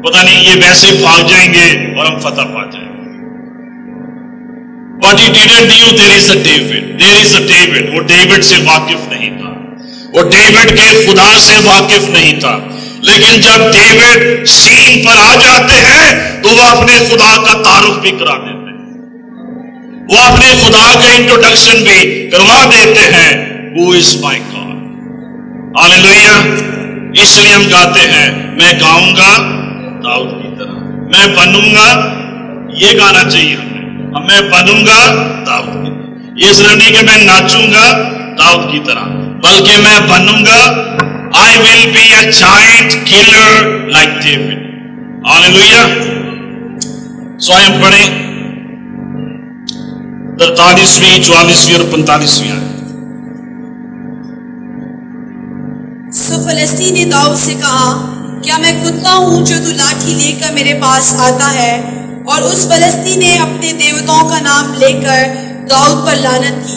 پتا نہیں یہ ویسے بھاگ جائیں گے اور ہم فتح پا جائیں۔ گے but he didn't knew there is a David there is a David, وہ ڈیوڈ سے واقف نہیں تھا۔ وہ ڈیوڈ کے خدا سے واقف نہیں تھا۔ لیکن جب ڈیوڈ سین پر آ جاتے ہیں، تو وہ اپنے خدا کا تعارف بھی کرا دیتے ہیں۔ وہ اپنے خدا کا انٹروڈکشن بھی کروا دیتے ہیں۔ وہ از مائی گاڈ آللویا اس لیے ہم گاتے ہیں، میں گاؤں گا، داؤد کی طرح۔ میں بنوں گا، یہ گانا چاہیے ہمیں میں بنوں گا داؤد کی طرح۔ یہ صرف نہیں کہ میں ناچوں گا داؤد کی طرح، بلکہ میں بنوں گا I will be a giant killer like David hallelujah سوئم پڑھیں۔ ترتالیسویں، چوالیسویں اور پینتالیسویں آئے سو فلسطین نے داؤد سے کہا، کیا میں کتا ہوں جو تو لاٹھی لے کر میرے پاس آتا ہے؟ اور اس فلسطین نے اپنے دیوتاؤں کا نام لے کر داؤد پر لانت کی۔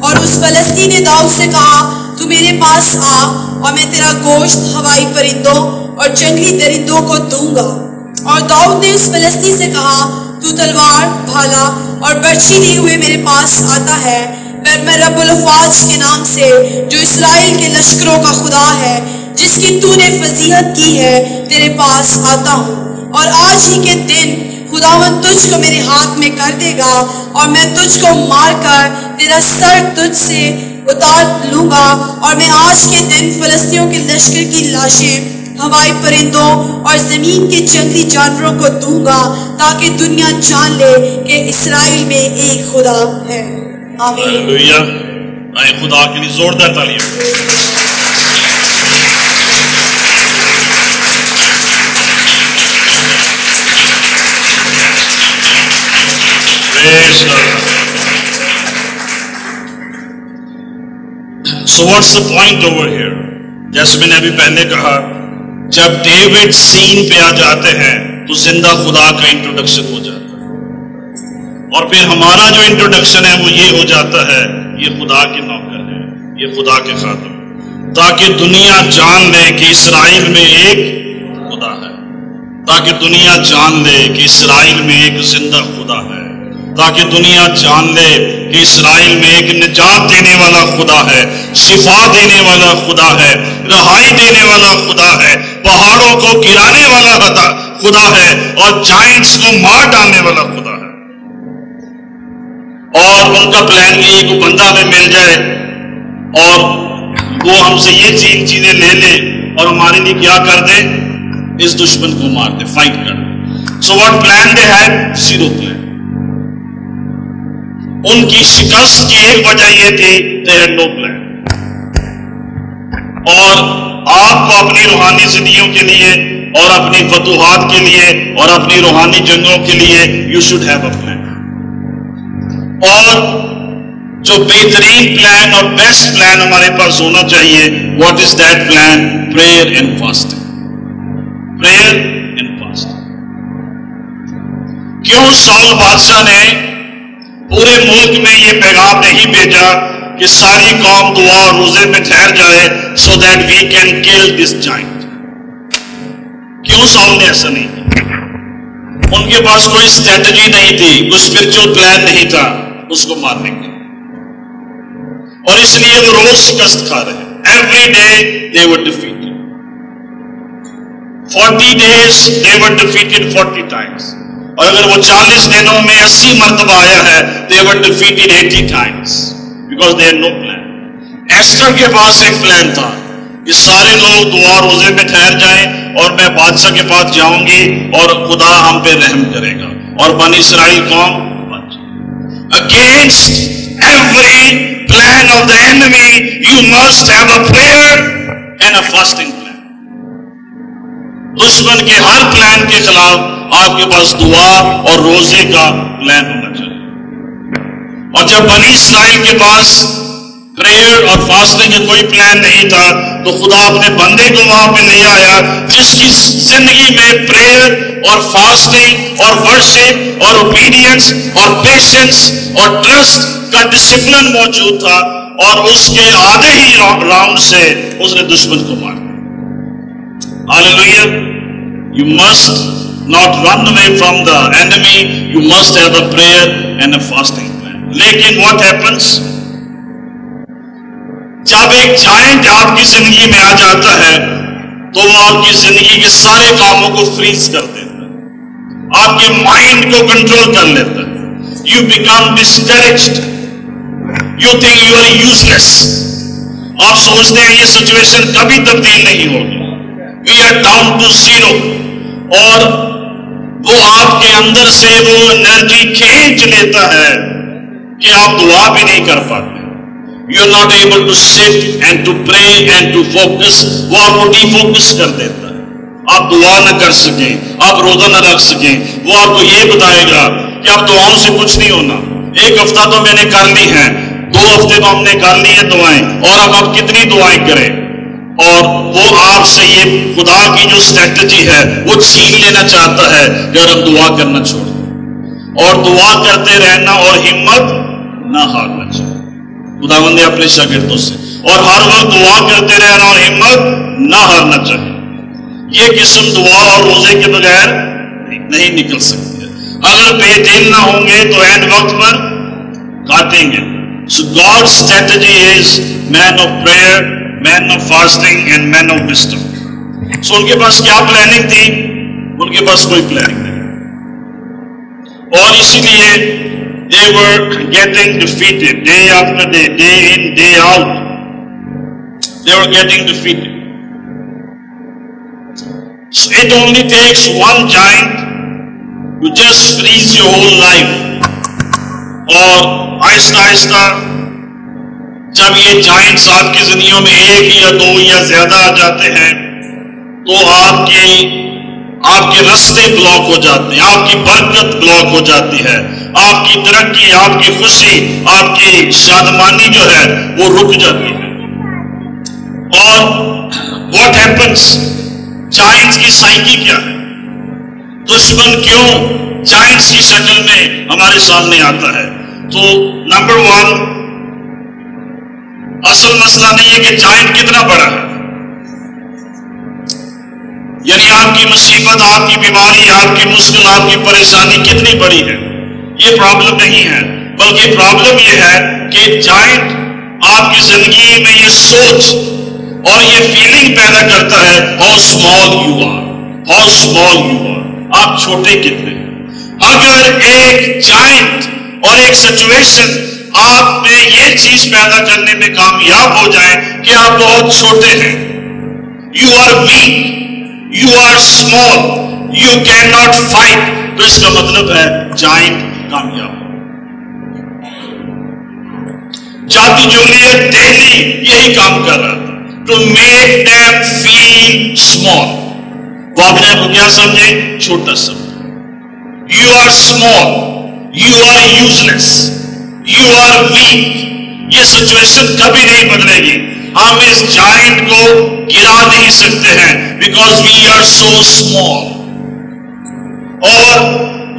اور اس فلسطین نے داؤد سے کہا، تو میرے پاس آ اور میں تیرا گوشت ہوائی پرندوں اور جنگلی درندوں کو دوں گا۔ اور داؤد نے اس فلسطین سے کہا، تو تلوار، بھالا اور برچھی لیے ہوئے میرے پاس آتا ہے۔ پر میں رب الفاظ کے نام سے، جو اسرائیل کے لشکروں کا خدا ہے، جس کی تو نے فضیحت کی ہے، تیرے پاس آتا ہوں۔ اور آج ہی کے دن خداون تجھ کو میرے ہاتھ میں کر دے گا اور میں تجھ کو مار کر تیرا سر تجھ سے اتار لوں گا اور میں آج کے دن فلسطینوں کے لشکر کی لاشیں ہوائی پرندوں اور زمین کے جنگلی جانوروں کو دوں گا تاکہ دنیا جان لے کہ اسرائیل میں ایک خدا ہے۔ آمین۔ خدا کے لیے زوردار تعلیم so what's the point over here جیسے میں نے ابھی پہلے کہا، جب ڈیوڈ سین پہ آ جاتے ہیں، تو زندہ خدا کا انٹروڈکشن ہو جاتا ہے۔ اور پھر ہمارا جو انٹروڈکشن ہے، وہ یہ ہو جاتا ہے، یہ خدا کے نوکر ہے، یہ خدا کے خاتم۔ تاکہ دنیا جان لے کہ اسرائیل میں ایک خدا ہے۔ تاکہ دنیا جان لے کہ اسرائیل میں ایک زندہ خدا ہے۔ تاکہ دنیا جان لے کہ اسرائیل میں ایک نجات دینے والا خدا ہے، شفا دینے والا خدا ہے، رہائی دینے والا خدا ہے، پہاڑوں کو گرانے والا خدا ہے اور جائنٹس کو مار ڈالنے والا خدا ہے۔ اور ان کا پلان یہ کو بندہ میں مل جائے اور وہ ہم سے یہ چیز چیزیں لے لے اور ہمارے لیے کیا کر دے؟ اس دشمن کو مار دے فائٹ کر دے۔ سو واٹ پلان دے ہے زیرو پلان ان کی شکست کی ایک وجہ یہ تھی دے نو پلان اور آپ کو اپنی روحانی زندگیوں کے لیے اور اپنی فتوحات کے لیے اور اپنی روحانی جنگوں کے لیے you should have a plan اور جو بہترین پلان اور بیسٹ پلان ہمارے پاس ہونا چاہیے what is that plan prayer and fasting prayer and fasting کیوں سال بادشاہ نے پورے ملک میں یہ پیغام نہیں بھیجا کہ ساری قوم دعا اور روزے میں ٹھہر جائے سو دیٹ وی کین کل دس جائنٹ کیوں سال نے ایسا نہیں؟ ان کے پاس کوئی اسٹریٹجی نہیں تھی، کوئی اسپرچل پلان نہیں تھا اس کو مارنے کے اور اس لیے وہ روز شکست کھا رہے ہیں۔ Every day they were defeated forty days they were defeated forty times اور اگر وہ چالیس دنوں میں اسی مرتبہ آیا ہے they were defeated eighty times because they no plan Esther کے پاس ایک پلان تھا کہ سارے لوگ دعا روزے میں ٹھہر جائیں اور میں بادشاہ کے پاس جاؤں گی اور خدا ہم پہ رحم کرے گا اور بنی اسرائیل قوم against every plan of the enemy, you must have a prayer and a fasting plan. دشمن کے ہر پلان کے خلاف آپ کے پاس دعا اور روزے کا پلان ہونا چاہیے۔ اور جب بنی اسرائیل کے پاس پریئر اور فاسٹنگ کا کوئی پلان نہیں تھا، تو خدا اپنے بندے کو وہاں پہ لے آیا۔ جس کی زندگی میں پریئر اور فاسٹنگ اور ورشپ اور اوبیڈینس اور پیشنس اور ٹرسٹ کا ڈسپلن موجود تھا اور اس کے آدھے ہی راؤنڈ سے اس نے دشمن کو مار Hallelujah. You must not run away from the enemy. You must have a prayer and a fasting plan. لیکن what happens? جب ایک جائنٹ آپ کی زندگی میں آ جاتا ہے، تو وہ آپ کی زندگی کے سارے کاموں کو فریز کر دیتا ہے آپ کے مائنڈ کو کنٹرول کر لیتا ہے you become discouraged you think you are useless آپ سوچتے ہیں یہ سچویشن کبھی تبدیل نہیں ہوگی we are down to zero اور وہ آپ کے اندر سے وہ انرجی کھینچ لیتا ہے کہ آپ دعا بھی نہیں کر پاتے۔ You are not able to sit and to pray and to focus وہ آپ کو ڈی فوکس کر دیتا ہے۔ آپ دعا نہ کر سکیں، آپ روزہ نہ رکھ سکیں۔ وہ آپ کو یہ بتائے گا کہ آپ دعاؤں سے کچھ نہیں ہونا۔ ایک ہفتہ تو میں نے کر لی ہے دو ہفتے تو ہم نے کر لی ہیں دعائیں۔ اور اب آپ کتنی دعائیں کریں؟ اور وہ آپ سے یہ خدا کی جو اسٹریٹجی ہے، وہ چھین لینا چاہتا ہے کہ اگر ہم دعا کرنا چھوڑ اور دعا کرتے رہنا اور ہمت نہ ہارنا چاہیے خدا بندے اپنے شاگردوں سے۔ اور ہر وقت دعا کرتے رہنا اور ہمت نہ ہارنا چاہیے یہ قسم دعا اور روزے کے بغیر نہیں نکل سکتی اگر بے دل نہ ہوں گے تو اینڈ وقت پر کاٹیں گے۔ So God strategy is man of prayer man of fasting and man of wisdom so ان کے پاس کیا پلاننگ تھی ان کے پاس کوئی پلاننگ نہیں اور اسی لیے they were getting defeated day after day, day in, day out. They were getting defeated. So it only takes one giant to just freeze your whole life. اور آہستہ آہستہ جب یہ جائنٹس آپ کی زندگیوں میں ایک یا دو یا زیادہ آ جاتے ہیں، تو آپ کی آپ کے رستے بلاک ہو جاتے ہیں، آپ کی برکت بلاک ہو جاتی ہے۔ آپ کی ترقی، آپ کی خوشی، آپ کی شادمانی جو ہے، وہ رک جاتی ہے۔ اور واٹ ہیپنس جائنس کی سائیکی کیا؟ ہے دشمن کیوں جائنس کی شکل میں ہمارے سامنے آتا ہے؟ تو نمبر ون اصل مسئلہ نہیں ہے کہ جائنٹ کتنا بڑا ہے۔ یعنی آپ کی مصیبت، آپ کی بیماری، آپ کی مشکل آپ کی پریشانی کتنی بڑی ہے۔ یہ پرابلم نہیں ہے۔ بلکہ پرابلم یہ ہے کہ جائنٹ آپ کی زندگی میں یہ سوچ اور یہ فیلنگ پیدا کرتا ہے how small you are how small you are آپ چھوٹے کتنے اگر ایک جائنٹ اور ایک سچویشن آپ میں یہ چیز پیدا کرنے میں کامیاب ہو جائے کہ آپ بہت چھوٹے ہیں۔ You are weak you are small you can not fight تو اس کا مطلب ہے جائنٹ کامیاب۔ جاتی جولیت ڈیلی یہی کام کر رہا تھا۔ To make them feel small وہ اپنے آپ کو کیا سمجھے؟ چھوٹا سمجھے۔ You are small you are useless you are weak یہ سچویشن کبھی نہیں بدلے گی۔ ہم اس جائنٹ کو گرا نہیں سکتے ہیں because we are so small اور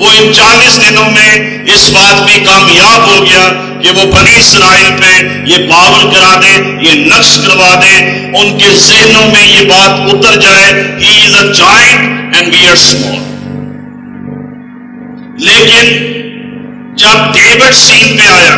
وہ چالیس دنوں میں اس بات میں کامیاب ہو گیا کہ وہ بنی اسرائیل پہ یہ باور کرا دے یہ نقش کروا دے ان کے ذہنوں میں یہ بات اتر جائے he is a giant and we are small لیکن جب ڈیوڈ سین پہ آیا،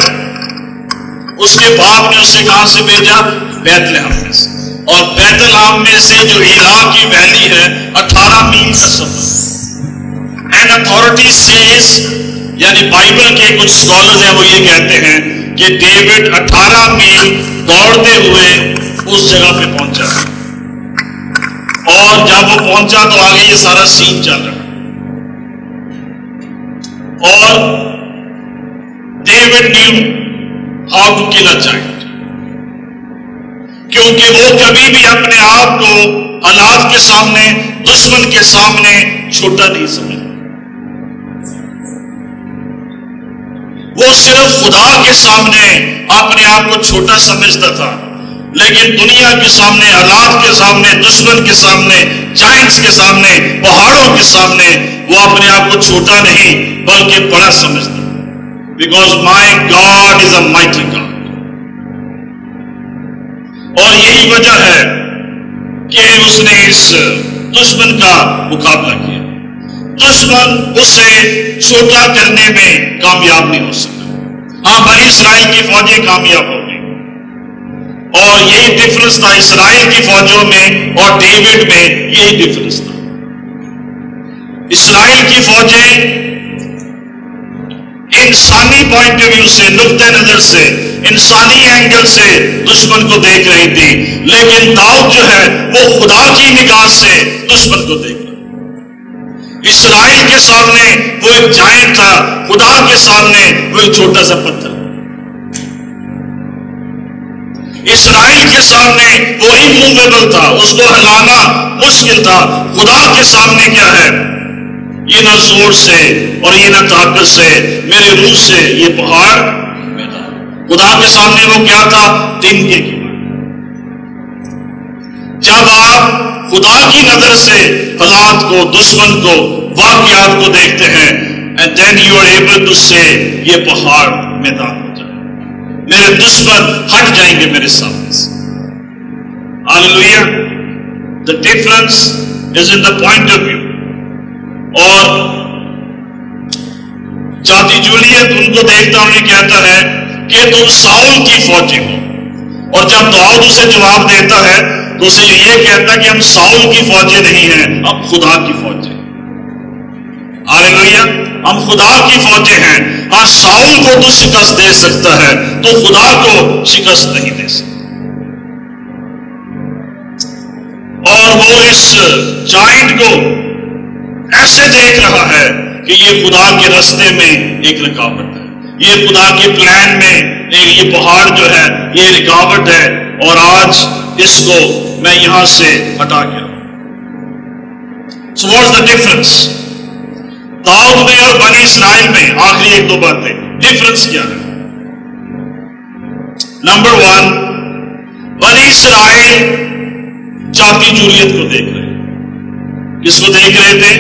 اس کے باپ نے اسے کہاں سے بھیجا؟ بیت الحم میں سے۔ اور بیت الحم میں سے جو عراق کی ویلی ہے، اٹھارہ میل کا سفر اینڈ اتھارٹی سیز یعنی بائبل کے کچھ اسکالرز ہیں، وہ یہ کہتے ہیں کہ ڈیوڈ اٹھارہ میل دوڑتے ہوئے اس جگہ پہ پہنچا۔ اور جب وہ پہنچا تو آگے یہ سارا سین چل رہا۔ اور David knew how to kill a child کیونکہ وہ کبھی بھی اپنے آپ کو حالات کے سامنے، دشمن کے سامنے چھوٹا نہیں سمجھتا۔ وہ صرف خدا کے سامنے اپنے آپ کو چھوٹا سمجھتا تھا، لیکن دنیا کے سامنے، حالات کے سامنے، دشمن کے سامنے جائنٹس کے سامنے، پہاڑوں کے سامنے وہ اپنے آپ کو چھوٹا نہیں، بلکہ بڑا سمجھتا۔ Because my God is a mighty God اور یہی وجہ ہے کہ اس نے اس دشمن کا مقابلہ کیا۔ دشمن اسے چھوٹا کرنے میں کامیاب نہیں ہو سکا۔ ہاں بنی اسرائیل کی فوجیں کامیاب ہو گئی اور یہی ڈفرنس تھا اسرائیل کی فوجوں میں اور ڈیوڈ میں یہی ڈفرنس تھا۔ اسرائیل کی فوجیں انسانی پوائنٹ آف ویو سے، نقطۂ نظر سے، انسانی اینگل سے دشمن کو دیکھ رہی تھی۔ لیکن داؤد جو ہے، وہ خدا کی نگاہ سے دشمن کو دیکھ رہا اسرائیل کے سامنے وہ ایک جائنٹ تھا، خدا کے سامنے وہ ایک چھوٹا سا پتھر۔ اسرائیل کے سامنے وہی موویبل تھا، اس کو ہلانا مشکل تھا۔ خدا کے سامنے کیا ہے؟ یہ نہ زور سے اور یہ نہ طاقت سے، میرے روح سے یہ پہاڑ خدا کے سامنے وہ کیا تھا؟ دن کے جب آپ خدا کی نظر سے حالات کو، دشمن کو، واقعات کو دیکھتے ہیں and then you are able to say یہ پہاڑ میدان ہو جائے۔ میرے دشمن ہٹ جائیں گے میرے سامنے سے۔ Hallelujah. The difference is in the point of view. اور جاتی جولیت ان کو دیکھتا ہوں یہ کہتا ہے کہ تم ساؤل کی فوجی ہو۔ اور جب داؤد اسے جواب دیتا ہے تو اسے یہ کہتا کہ ہم ساؤل کی فوجیں نہیں ہیں، ہم خدا کی فوجیں۔ آلویا ہم خدا کی فوجیں ہیں۔ ہاں ساؤل کو تو شکست دے سکتا ہے، تو خدا کو شکست نہیں دے سکتا۔ اور وہ اس جائنٹ کو ایسے دیکھ رہا ہے کہ یہ خدا کے رستے میں ایک رکاوٹ ہے۔ یہ خدا کے پلان میں ایک یہ پہاڑ جو ہے، یہ رکاوٹ ہے۔ اور آج اس کو میں یہاں سے ہٹا گیا سو واٹ دا ڈفرنس داؤد میں اور بنی اسرائیل میں، آخری ایک دو باتیں۔ ڈفرنس کیا ہے؟ نمبر ون بنی اسرائیل جاتی جولیت کو دیکھ رہے ہیں۔ کس کو دیکھ رہے تھے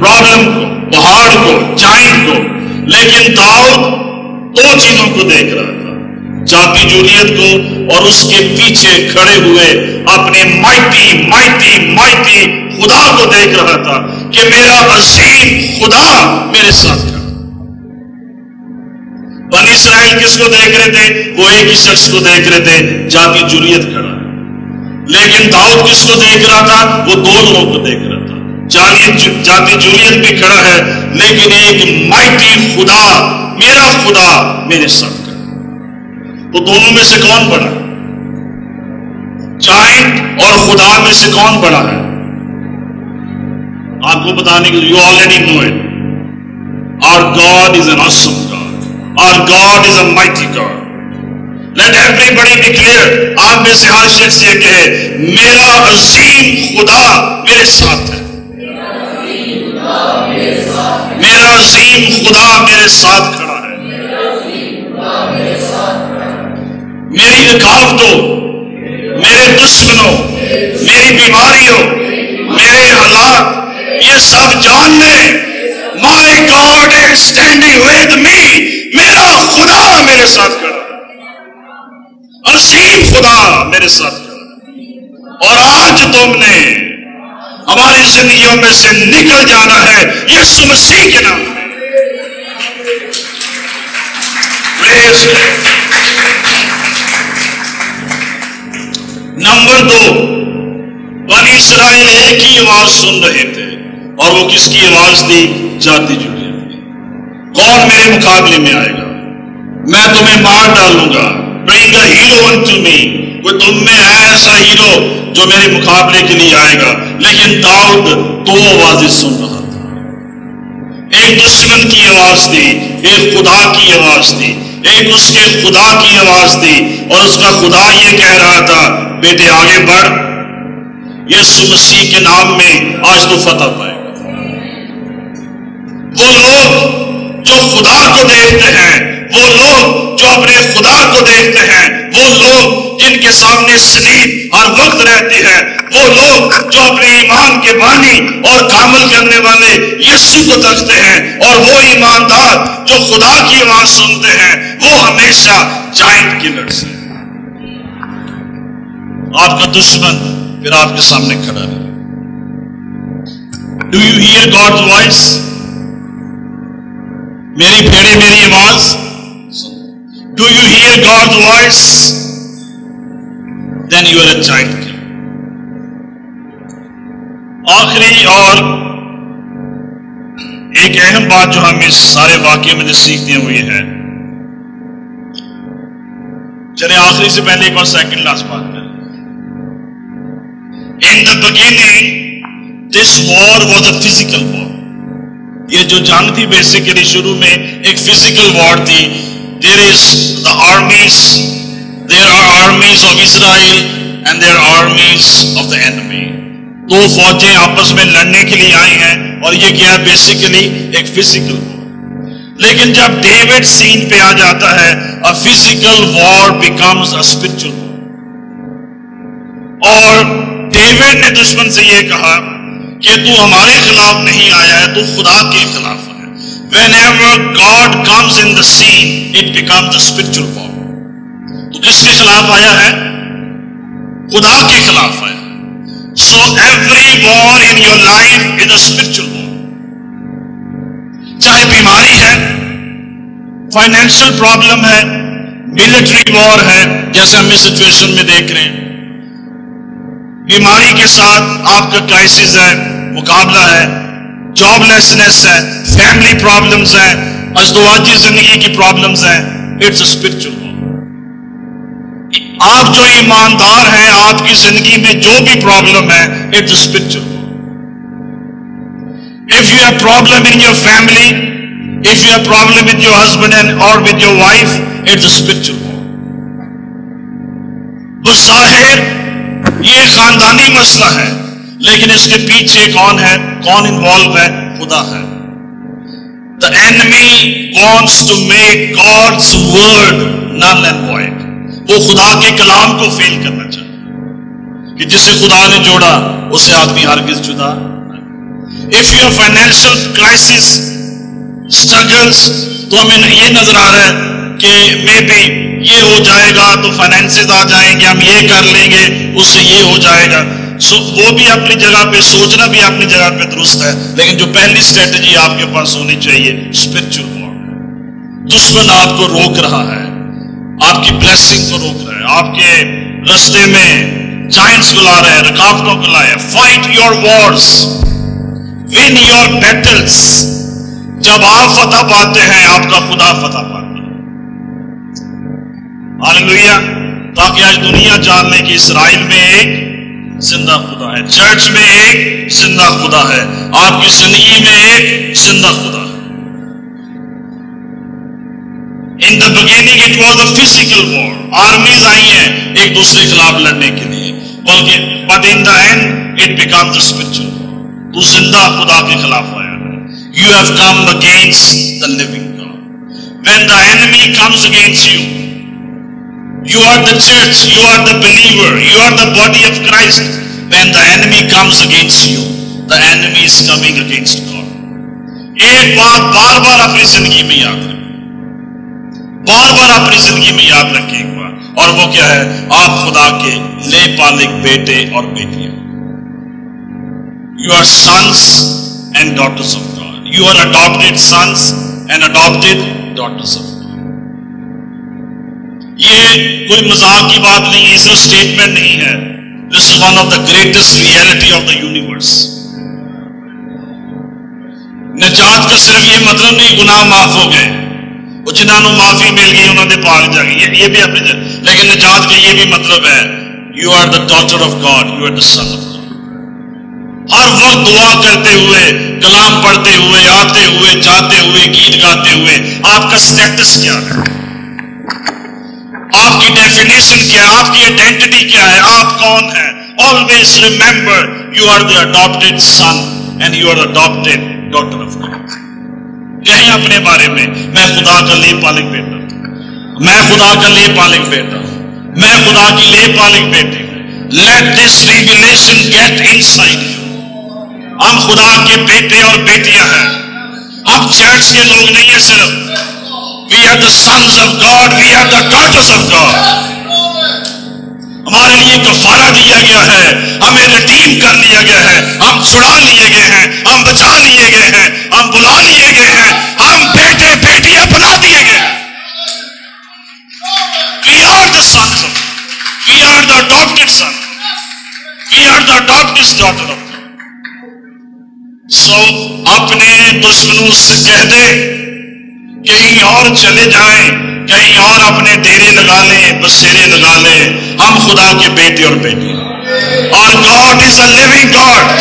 پرابلم کو پہاڑ کو جائنٹ کو، لیکن داؤد دو چیزوں کو دیکھ رہا تھا۔ جاتی جولیت کو اور اس کے پیچھے کھڑے ہوئے اپنے مائٹی مائٹی مائٹی خدا کو دیکھ رہا تھا کہ میرا عظیم خدا میرے ساتھ کھڑا بنی اسرائیل کس کو دیکھ رہے تھے؟ وہ ایک ہی شخص کو دیکھ رہے تھے جاتی جولیت کھڑا۔ لیکن داؤد کس کو دیکھ رہا تھا؟ وہ دو لوگوں کو دیکھ رہا تھا جاتی جولیت بھی کھڑا ہے، لیکن ایک مائٹی خدا، میرا خدا میرے ساتھ تو دونوں میں سے کون بڑا جائنٹ اور خدا میں سے کون بڑا ہے؟ آپ کو بتانے کے you already know it our God is an awesome God our God is a mighty God let everybody declare آپ میں سے ہر شخص یہ کہے، میرا عظیم خدا میرے ساتھ ہے۔ میرا عظیم خدا میرے ساتھ کھڑا ہے۔ میری رکاوٹوں، میرے دشمنوں، میری بیماریوں، میرے حالات، یہ سب جان لیں۔ My God is standing with me میرا خدا میرے ساتھ کھڑا ہے۔ عظیم خدا میرے ساتھ کھڑا اور آج تم نے ہماری زندگیوں میں سے نکل جانا ہے یسو مسیح کے نام نمبر دو بنی اسرائیل ایک ہی آواز سن رہے تھے اور وہ کس کی آواز تھی جاتی جڑی کون میرے مقابلے میں آئے گا۔ میں تمہیں مار ڈالوں گا۔ برنگ ہیرو ان ٹو وہ تم میں ہے۔ ایسا ہیرو جو میرے مقابلے کے لیے آئے گا۔ لیکن داؤد دو آوازیں سن رہا تھا۔ ایک دشمن کی آواز تھی، ایک خدا کی آواز تھی۔ ایک اس کے خدا کی آواز تھی۔ اور اس کا خدا یہ کہہ رہا تھا، بیٹے آگے بڑھ، یسو مسیح کے نام میں آج تو فتح پائے وہ لوگ جو خدا کو دیکھتے ہیں، وہ لوگ جو اپنے خدا کو دیکھتے ہیں وہ لوگ جن کے سامنے سلیب ہر وقت رہتی ہے، وہ لوگ جو اپنے ایمان کے بانی اور کامل کرنے والے یسو کو تکتے ہیں اور وہ ایماندار جو خدا کی آواز سنتے ہیں، وہ ہمیشہ جائنٹ کلرس ہیں۔ آپ کا دشمن پھر آپ کے سامنے کھڑا ہے۔ Do you hear God voice میری بھیڑے میری آواز؟ Do you hear God voice then you are a child آخری اور ایک اہم بات جو ہم اس سارے واقعے میں سیکھتے ہوئے ہے چلے آخری سے پہلے ایک اور سیکنڈ لاسٹ بات کریں۔ In the beginning this war was a physical war یہ جو جنگ تھی بیسیکلی شروع میں ایک فزیکل وار تھی۔ There is the armies there are armies of Israel and there armies of the enemy دو فوجیں آپس میں لڑنے کے لیے آئی ہیں اور یہ کیا ہے بیسیکلی ایک فزیکل لیکن جب ڈیوڈ سین پہ آ جاتا ہے فزیکل وار بیکمز اسپرچل اور ڈیوڈ نے دشمن سے یہ کہا کہ تو ہمارے خلاف نہیں آیا ہے، تو خدا کے خلاف ہے۔ Whenever God comes in the scene it becomes spiritual war تو کس کے خلاف آیا ہے خدا کے خلاف آیا so every war in your life is a spiritual war چاہے بیماری ہے فائنینشیل پرابلم ہے ملٹری وار ہے جیسے ہم اس سچویشن میں دیکھ رہے ہیں بیماری کے ساتھ آپ کا کرائسس ہے مقابلہ ہے جاب لیسنس ہے فیملی پرابلمس ہیں ازدواجی زندگی کی پرابلمس ہیں اٹس اے اسپرچل آپ جو ایماندار ہیں، آپ کی زندگی میں جو بھی پرابلم ہے it's a spiritual if you have problem in your family if you have problem with your husband and اور with your wife it's a spiritual بظاہر یہ خاندانی مسئلہ ہے۔ لیکن اس کے پیچھے کون ہے؟ کون انوالو ہے؟ خدا ہے۔ The enemy wants to make God's word null and void وہ خدا کے کلام کو فیل کرنا چاہتا کہ جسے خدا نے جوڑا، اسے آدمی ہرگز جدا if you financial crisis struggles تو ہمیں یہ نظر آ رہا ہے کہ مے بی یہ ہو جائے گا تو فائنینس آ جائیں گے، ہم یہ کر لیں گے، اس سے یہ ہو جائے گا۔ سو وہ بھی اپنی جگہ پہ، سوچنا بھی اپنی جگہ پہ درست ہے۔ لیکن جو پہلی اسٹریٹجی آپ کے پاس ہونی چاہیے اسپرچل دشمن آپ کو روک رہا ہے۔ آپ کی بلیسنگ کو روک رہا ہے۔ آپ کے رستے میں جائنٹس بلا رہے ہیں رکاوٹوں کو لائے fight your wars win your battles جب آپ فتح پاتے ہیں، آپ کا خدا فتح پاتا ہے۔ تاکہ آج دنیا جان لے کہ اسرائیل میں ایک زندہ خدا ہے۔ چرچ میں ایک زندہ خدا ہے۔ آپ کی زندگی میں ایک زندہ خدا ہے۔ In the beginning it was a physical war armies آئی ہیں ایک دوسرے کے خلاف لڑنے کے لیے۔ بلکہ but in the end it become the spiritual تو زندہ خدا کے خلاف آیا۔ ہے you have come against the living God when the enemy comes against you You are the church, you are the believer, you are the body of Christ. When the enemy comes against you, the enemy is coming against God. ایک بات بار بار اپنی زندگی میں یاد رکھیں بار بار اپنی زندگی میں یاد رکھیں ایک بار اور وہ کیا ہے آپ خدا کے لے پالک بیٹے اور بیٹیاں you are sons and daughters of God you are adopted sons and adopted daughters of یہ کوئی مذاق کی بات نہیں ہے، صرف اسٹیٹمنٹ نہیں ہے۔ This is one of the greatest reality of the universe نجات کا صرف یہ مطلب نہیں، گناہ معاف ہو گئے۔ وہ جنہوں معافی مل گئی، انہوں نے پاک جا گئی۔ یہ بھی اپنے لیکن نجات کا یہ بھی مطلب ہے you are the daughter of God you are the son of God ہر وقت دعا کرتے ہوئے، کلام پڑھتے ہوئے، آتے ہوئے، جاتے ہوئے، گیت گاتے ہوئے، آپ کا اسٹیٹس کیا ہے؟ آپ کی ڈیفینیشن کیا ہے؟ آپ کی آئیڈینٹی کیا ہے؟ آپ کون ہیں؟ Always remember you are the adopted son and you are adopted daughter of God کہیں اپنے بارے میں؟ میں خدا کا لے پالک بیٹا میں خدا کا لے پالک بیٹا میں خدا کی لے پالک بیٹی let this revelation get inside ہم خدا کے بیٹے اور بیٹیاں ہیں۔ ہم چرچ کے لوگ نہیں ہیں صرف۔ We are the sons of God we are the daughters of God ہمارے لیے کفارہ دیا گیا ہے، ہمیں ریڈیم کر لیا گیا ہے، ہم چھڑا لیے گئے ہیں، ہم بچا لیے گئے ہیں، ہم بلا لیے گئے ہیں، ہم بیٹے بیٹیاں بنا دیے گئے۔ We are the sons we are the adopted son we are the adopted daughter of so اپنے دشمنوں سے کہہ دے کہیں اور چلے جائیں، کہیں اور اپنے ڈیرے لگا لیں، بسیرے لگا لیں۔ ہم خدا کے بیٹے اور بیٹی۔ اور God is a living God.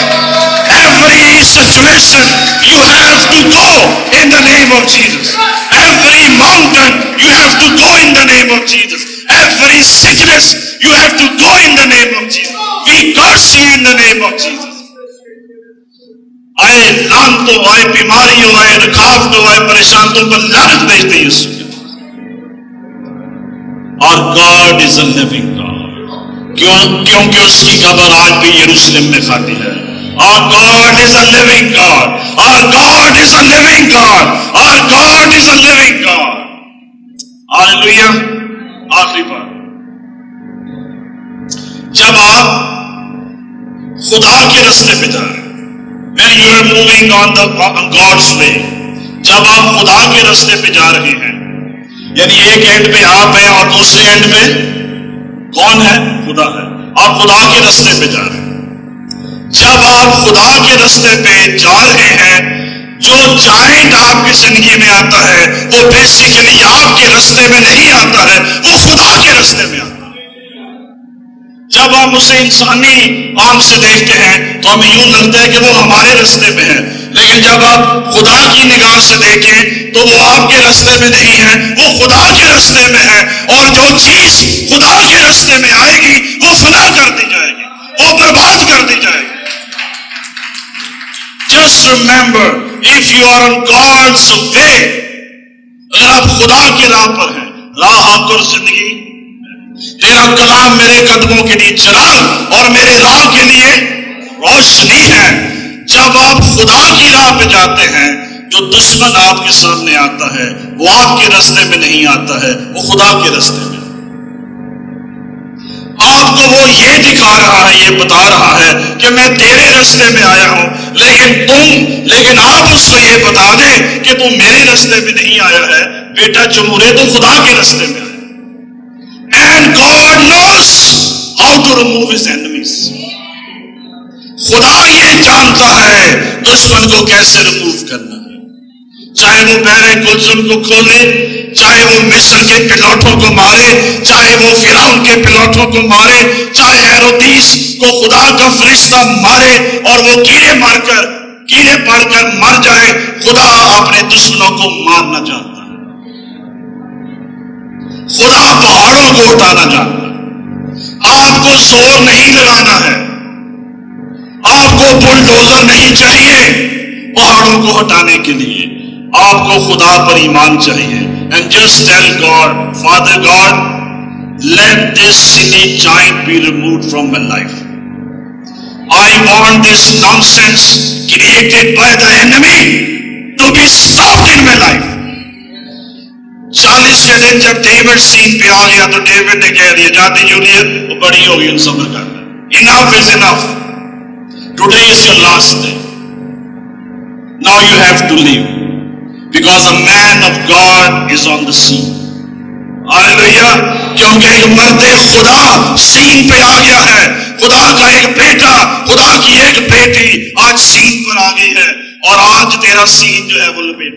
Every situation you have to go in the name of Jesus every mountain you have to go in the name of Jesus every sickness you have to go in the name of Jesus we curse you in the name of Jesus آئے لان تو آئے بیماری ہو آئے رکاوٹ ہو آئے پریشان تو پر لانت بھیجتے ہیں یسوع۔ اور God is a living God. کیوں؟ کیونکہ اس کی قبر آج بھی یروشلم میں خالی ہے۔ اور God is a living God. اور God is a living God. اور God is a living God. Hallelujah آخری بات جب آپ خدا کے رستے پہ جا رہے ہیں when you are moving on the God's way جب آپ خدا کے رستے پہ جا رہے ہیں یعنی ایک اینڈ پہ آپ ہیں اور دوسرے اینڈ میں کون ہے؟ خدا ہے۔ آپ خدا کے رستے پہ جا رہے ہیں۔ جب آپ خدا کے رستے پہ جا رہے ہیں، جو جائنٹ آپ کی زندگی میں آتا ہے، وہ بیسیکلی یعنی آپ کے رستے میں نہیں آتا ہے، وہ خدا کے رستے میں آتا ہے۔ جب ہم اسے انسانی آنکھ سے دیکھتے ہیں تو ہمیں یوں لگتا ہے کہ وہ ہمارے رستے میں ہے۔ لیکن جب آپ خدا کی نگاہ سے دیکھیں تو وہ آپ کے رستے میں نہیں ہے، وہ خدا کے رستے میں ہے۔ اور جو چیز خدا کے رستے میں آئے گی، وہ فنا کر دی جائے گی، وہ برباد کر دی جائے گی۔ Just remember if you are on God's way اگر آپ خدا کی راہ پر ہیں راہ آپ کو زندگی تیرا کلام میرے قدموں کے لیے چراغ اور میرے راہ کے لیے روشنی ہے۔ جب آپ خدا کی راہ پہ جاتے ہیں، جو دشمن آپ کے سامنے آتا ہے، وہ آپ کے رستے میں نہیں آتا ہے، وہ خدا کے رستے میں آپ کو وہ یہ دکھا رہا ہے، یہ بتا رہا ہے کہ میں تیرے رستے میں آیا ہوں، لیکن تم، لیکن آپ اس کو یہ بتا دیں کہ تم میرے رستے میں نہیں آیا ہے۔ بیٹا جو مرے تو خدا کے رستے میں آیا and God knows how to remove his enemies خدا یہ جانتا ہے دشمن کو کیسے ریموو کرنا ہے۔ چاہے وہ پہرے گلزم کو کھولے، چاہے وہ مصر کے پلوٹوں کو مارے، چاہے وہ فراؤن کے پلوٹوں کو مارے، چاہے ہیرودیس کو خدا کا فرشتہ مارے اور وہ کیڑے مار کر، کیڑے پڑ کر مر جائے، خدا اپنے دشمنوں کو مارنا چاہتا خدا پہاڑوں کو اٹھانا چاہتا ہے آپ کو زور نہیں لگانا ہے۔ آپ کو بلڈوزر نہیں چاہیے پہاڑوں کو ہٹانے کے لیے۔ آپ کو خدا پر ایمان چاہیے۔ And just tell God father God let this city giant be removed from my life I want this nonsense created by the enemy to be stop in my life چالیس کے دن جب ڈیوڈ سین پہ آ گیا تو ڈیوڈ نے کہہ دیا جاتی یونین وہ بڑی ہوگی ان صبر کرنا enough is enough today is your last day now you have to leave because a man of God is on the scene کیونکہ ایک مرد خدا سین پہ آ گیا ہے۔ خدا کا ایک بیٹا، خدا کی ایک بیٹی آج سین پر آ گئی ہے۔ اور آج تیرا سین جو ہے، وہ لپیٹ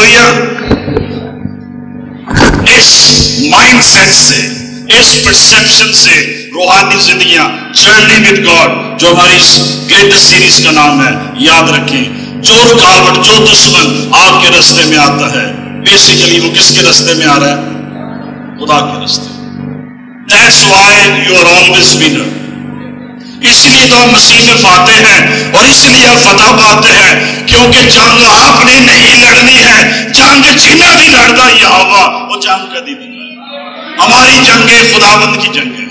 گیا۔ اس مائنڈ سیٹ سے، اس پرسپشن سے روحانی زندگیاں جرنی وتھ گاڈ جو ہماری گریٹ سیریز کا نام ہے، یاد رکھیں جو رکاوٹ جو دشمن آپ کے رستے میں آتا ہے بیسیکلی وہ کس کے رستے میں آ رہا ہے؟ خدا کے رستے that's why you are always winner اس لیے تو ہم مسیح میں پاتے ہیں اور اس لیے ہم فتح پاتے ہیں کیونکہ جنگ آپ نے نہیں لڑنی ہے، جنگ جینا بھی لڑنا یا ہوگا، وہ جنگ کدی نہیں ہماری جنگیں خدا بند کی جنگیں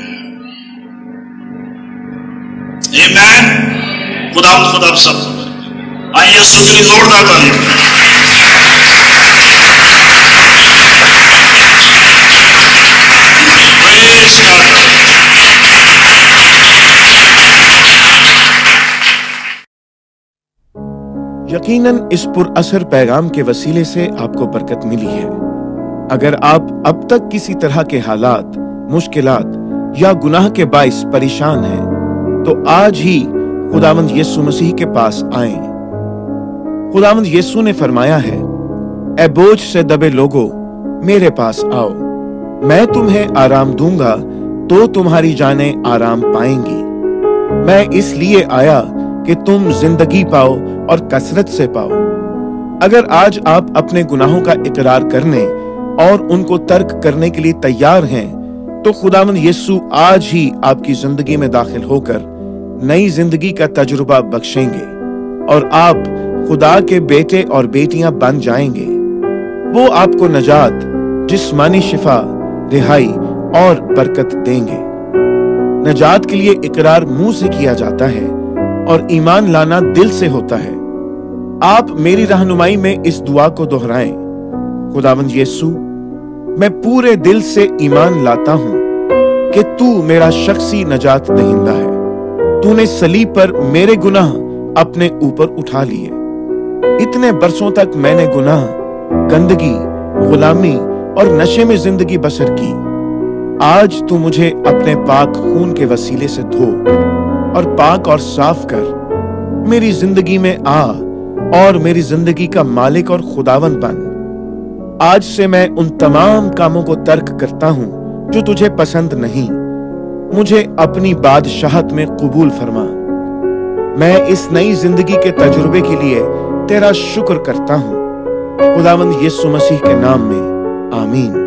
اے مین خدا خدا سب خبر آئیے سکری زوردار تعلیم یقیناً اس پر اثر پیغام کے وسیلے سے آپ کو برکت ملی ہے۔ اگر آپ اب تک کسی طرح کے حالات، مشکلات یا گناہ کے باعث پریشان ہیں، تو آج ہی خداوند یسو مسیح کے پاس آئیں۔ خداوند یسو نے فرمایا ہے، اے بوجھ سے دبے لوگو میرے پاس آؤ۔ میں تمہیں آرام دوں گا، تو تمہاری جانیں آرام پائیں گی۔ میں اس لیے آیا کہ تم زندگی پاؤ اور کثرت سے پاؤ۔ اگر آج آپ اپنے گناہوں کا اقرار کرنے اور ان کو ترک کرنے کے لیے تیار ہیں، تو خداوند یسو آج ہی آپ کی زندگی میں داخل ہو کر نئی زندگی کا تجربہ بخشیں گے اور آپ خدا کے بیٹے اور بیٹیاں بن جائیں گے۔ وہ آپ کو نجات، جسمانی شفا، رہائی اور برکت دیں گے۔ نجات کے لیے اقرار منہ سے کیا جاتا ہے۔ اور ایمان لانا دل سے ہوتا ہے۔ آپ میری رہنمائی میں اس دعا کو دہرائیں۔ خداوند یسو میں پورے دل سے ایمان لاتا ہوں کہ تو میرا شخصی نجات دہندہ ہے۔ تو نے سلیب پر میرے گناہ اپنے اوپر اٹھا لیے۔ اتنے برسوں تک میں نے گناہ، گندگی، غلامی اور نشے میں زندگی بسر کی۔ آج تو مجھے اپنے پاک خون کے وسیلے سے دھو۔ اور پاک اور صاف کر۔ میری زندگی میں آ اور میری زندگی کا مالک اور خداون بن۔ آج سے میں ان تمام کاموں کو ترک کرتا ہوں جو تجھے پسند نہیں۔ مجھے اپنی بادشاہت میں قبول فرما۔ میں اس نئی زندگی کے تجربے کے لیے تیرا شکر کرتا ہوں۔ خداوند یسو مسیح کے نام میں، آمین۔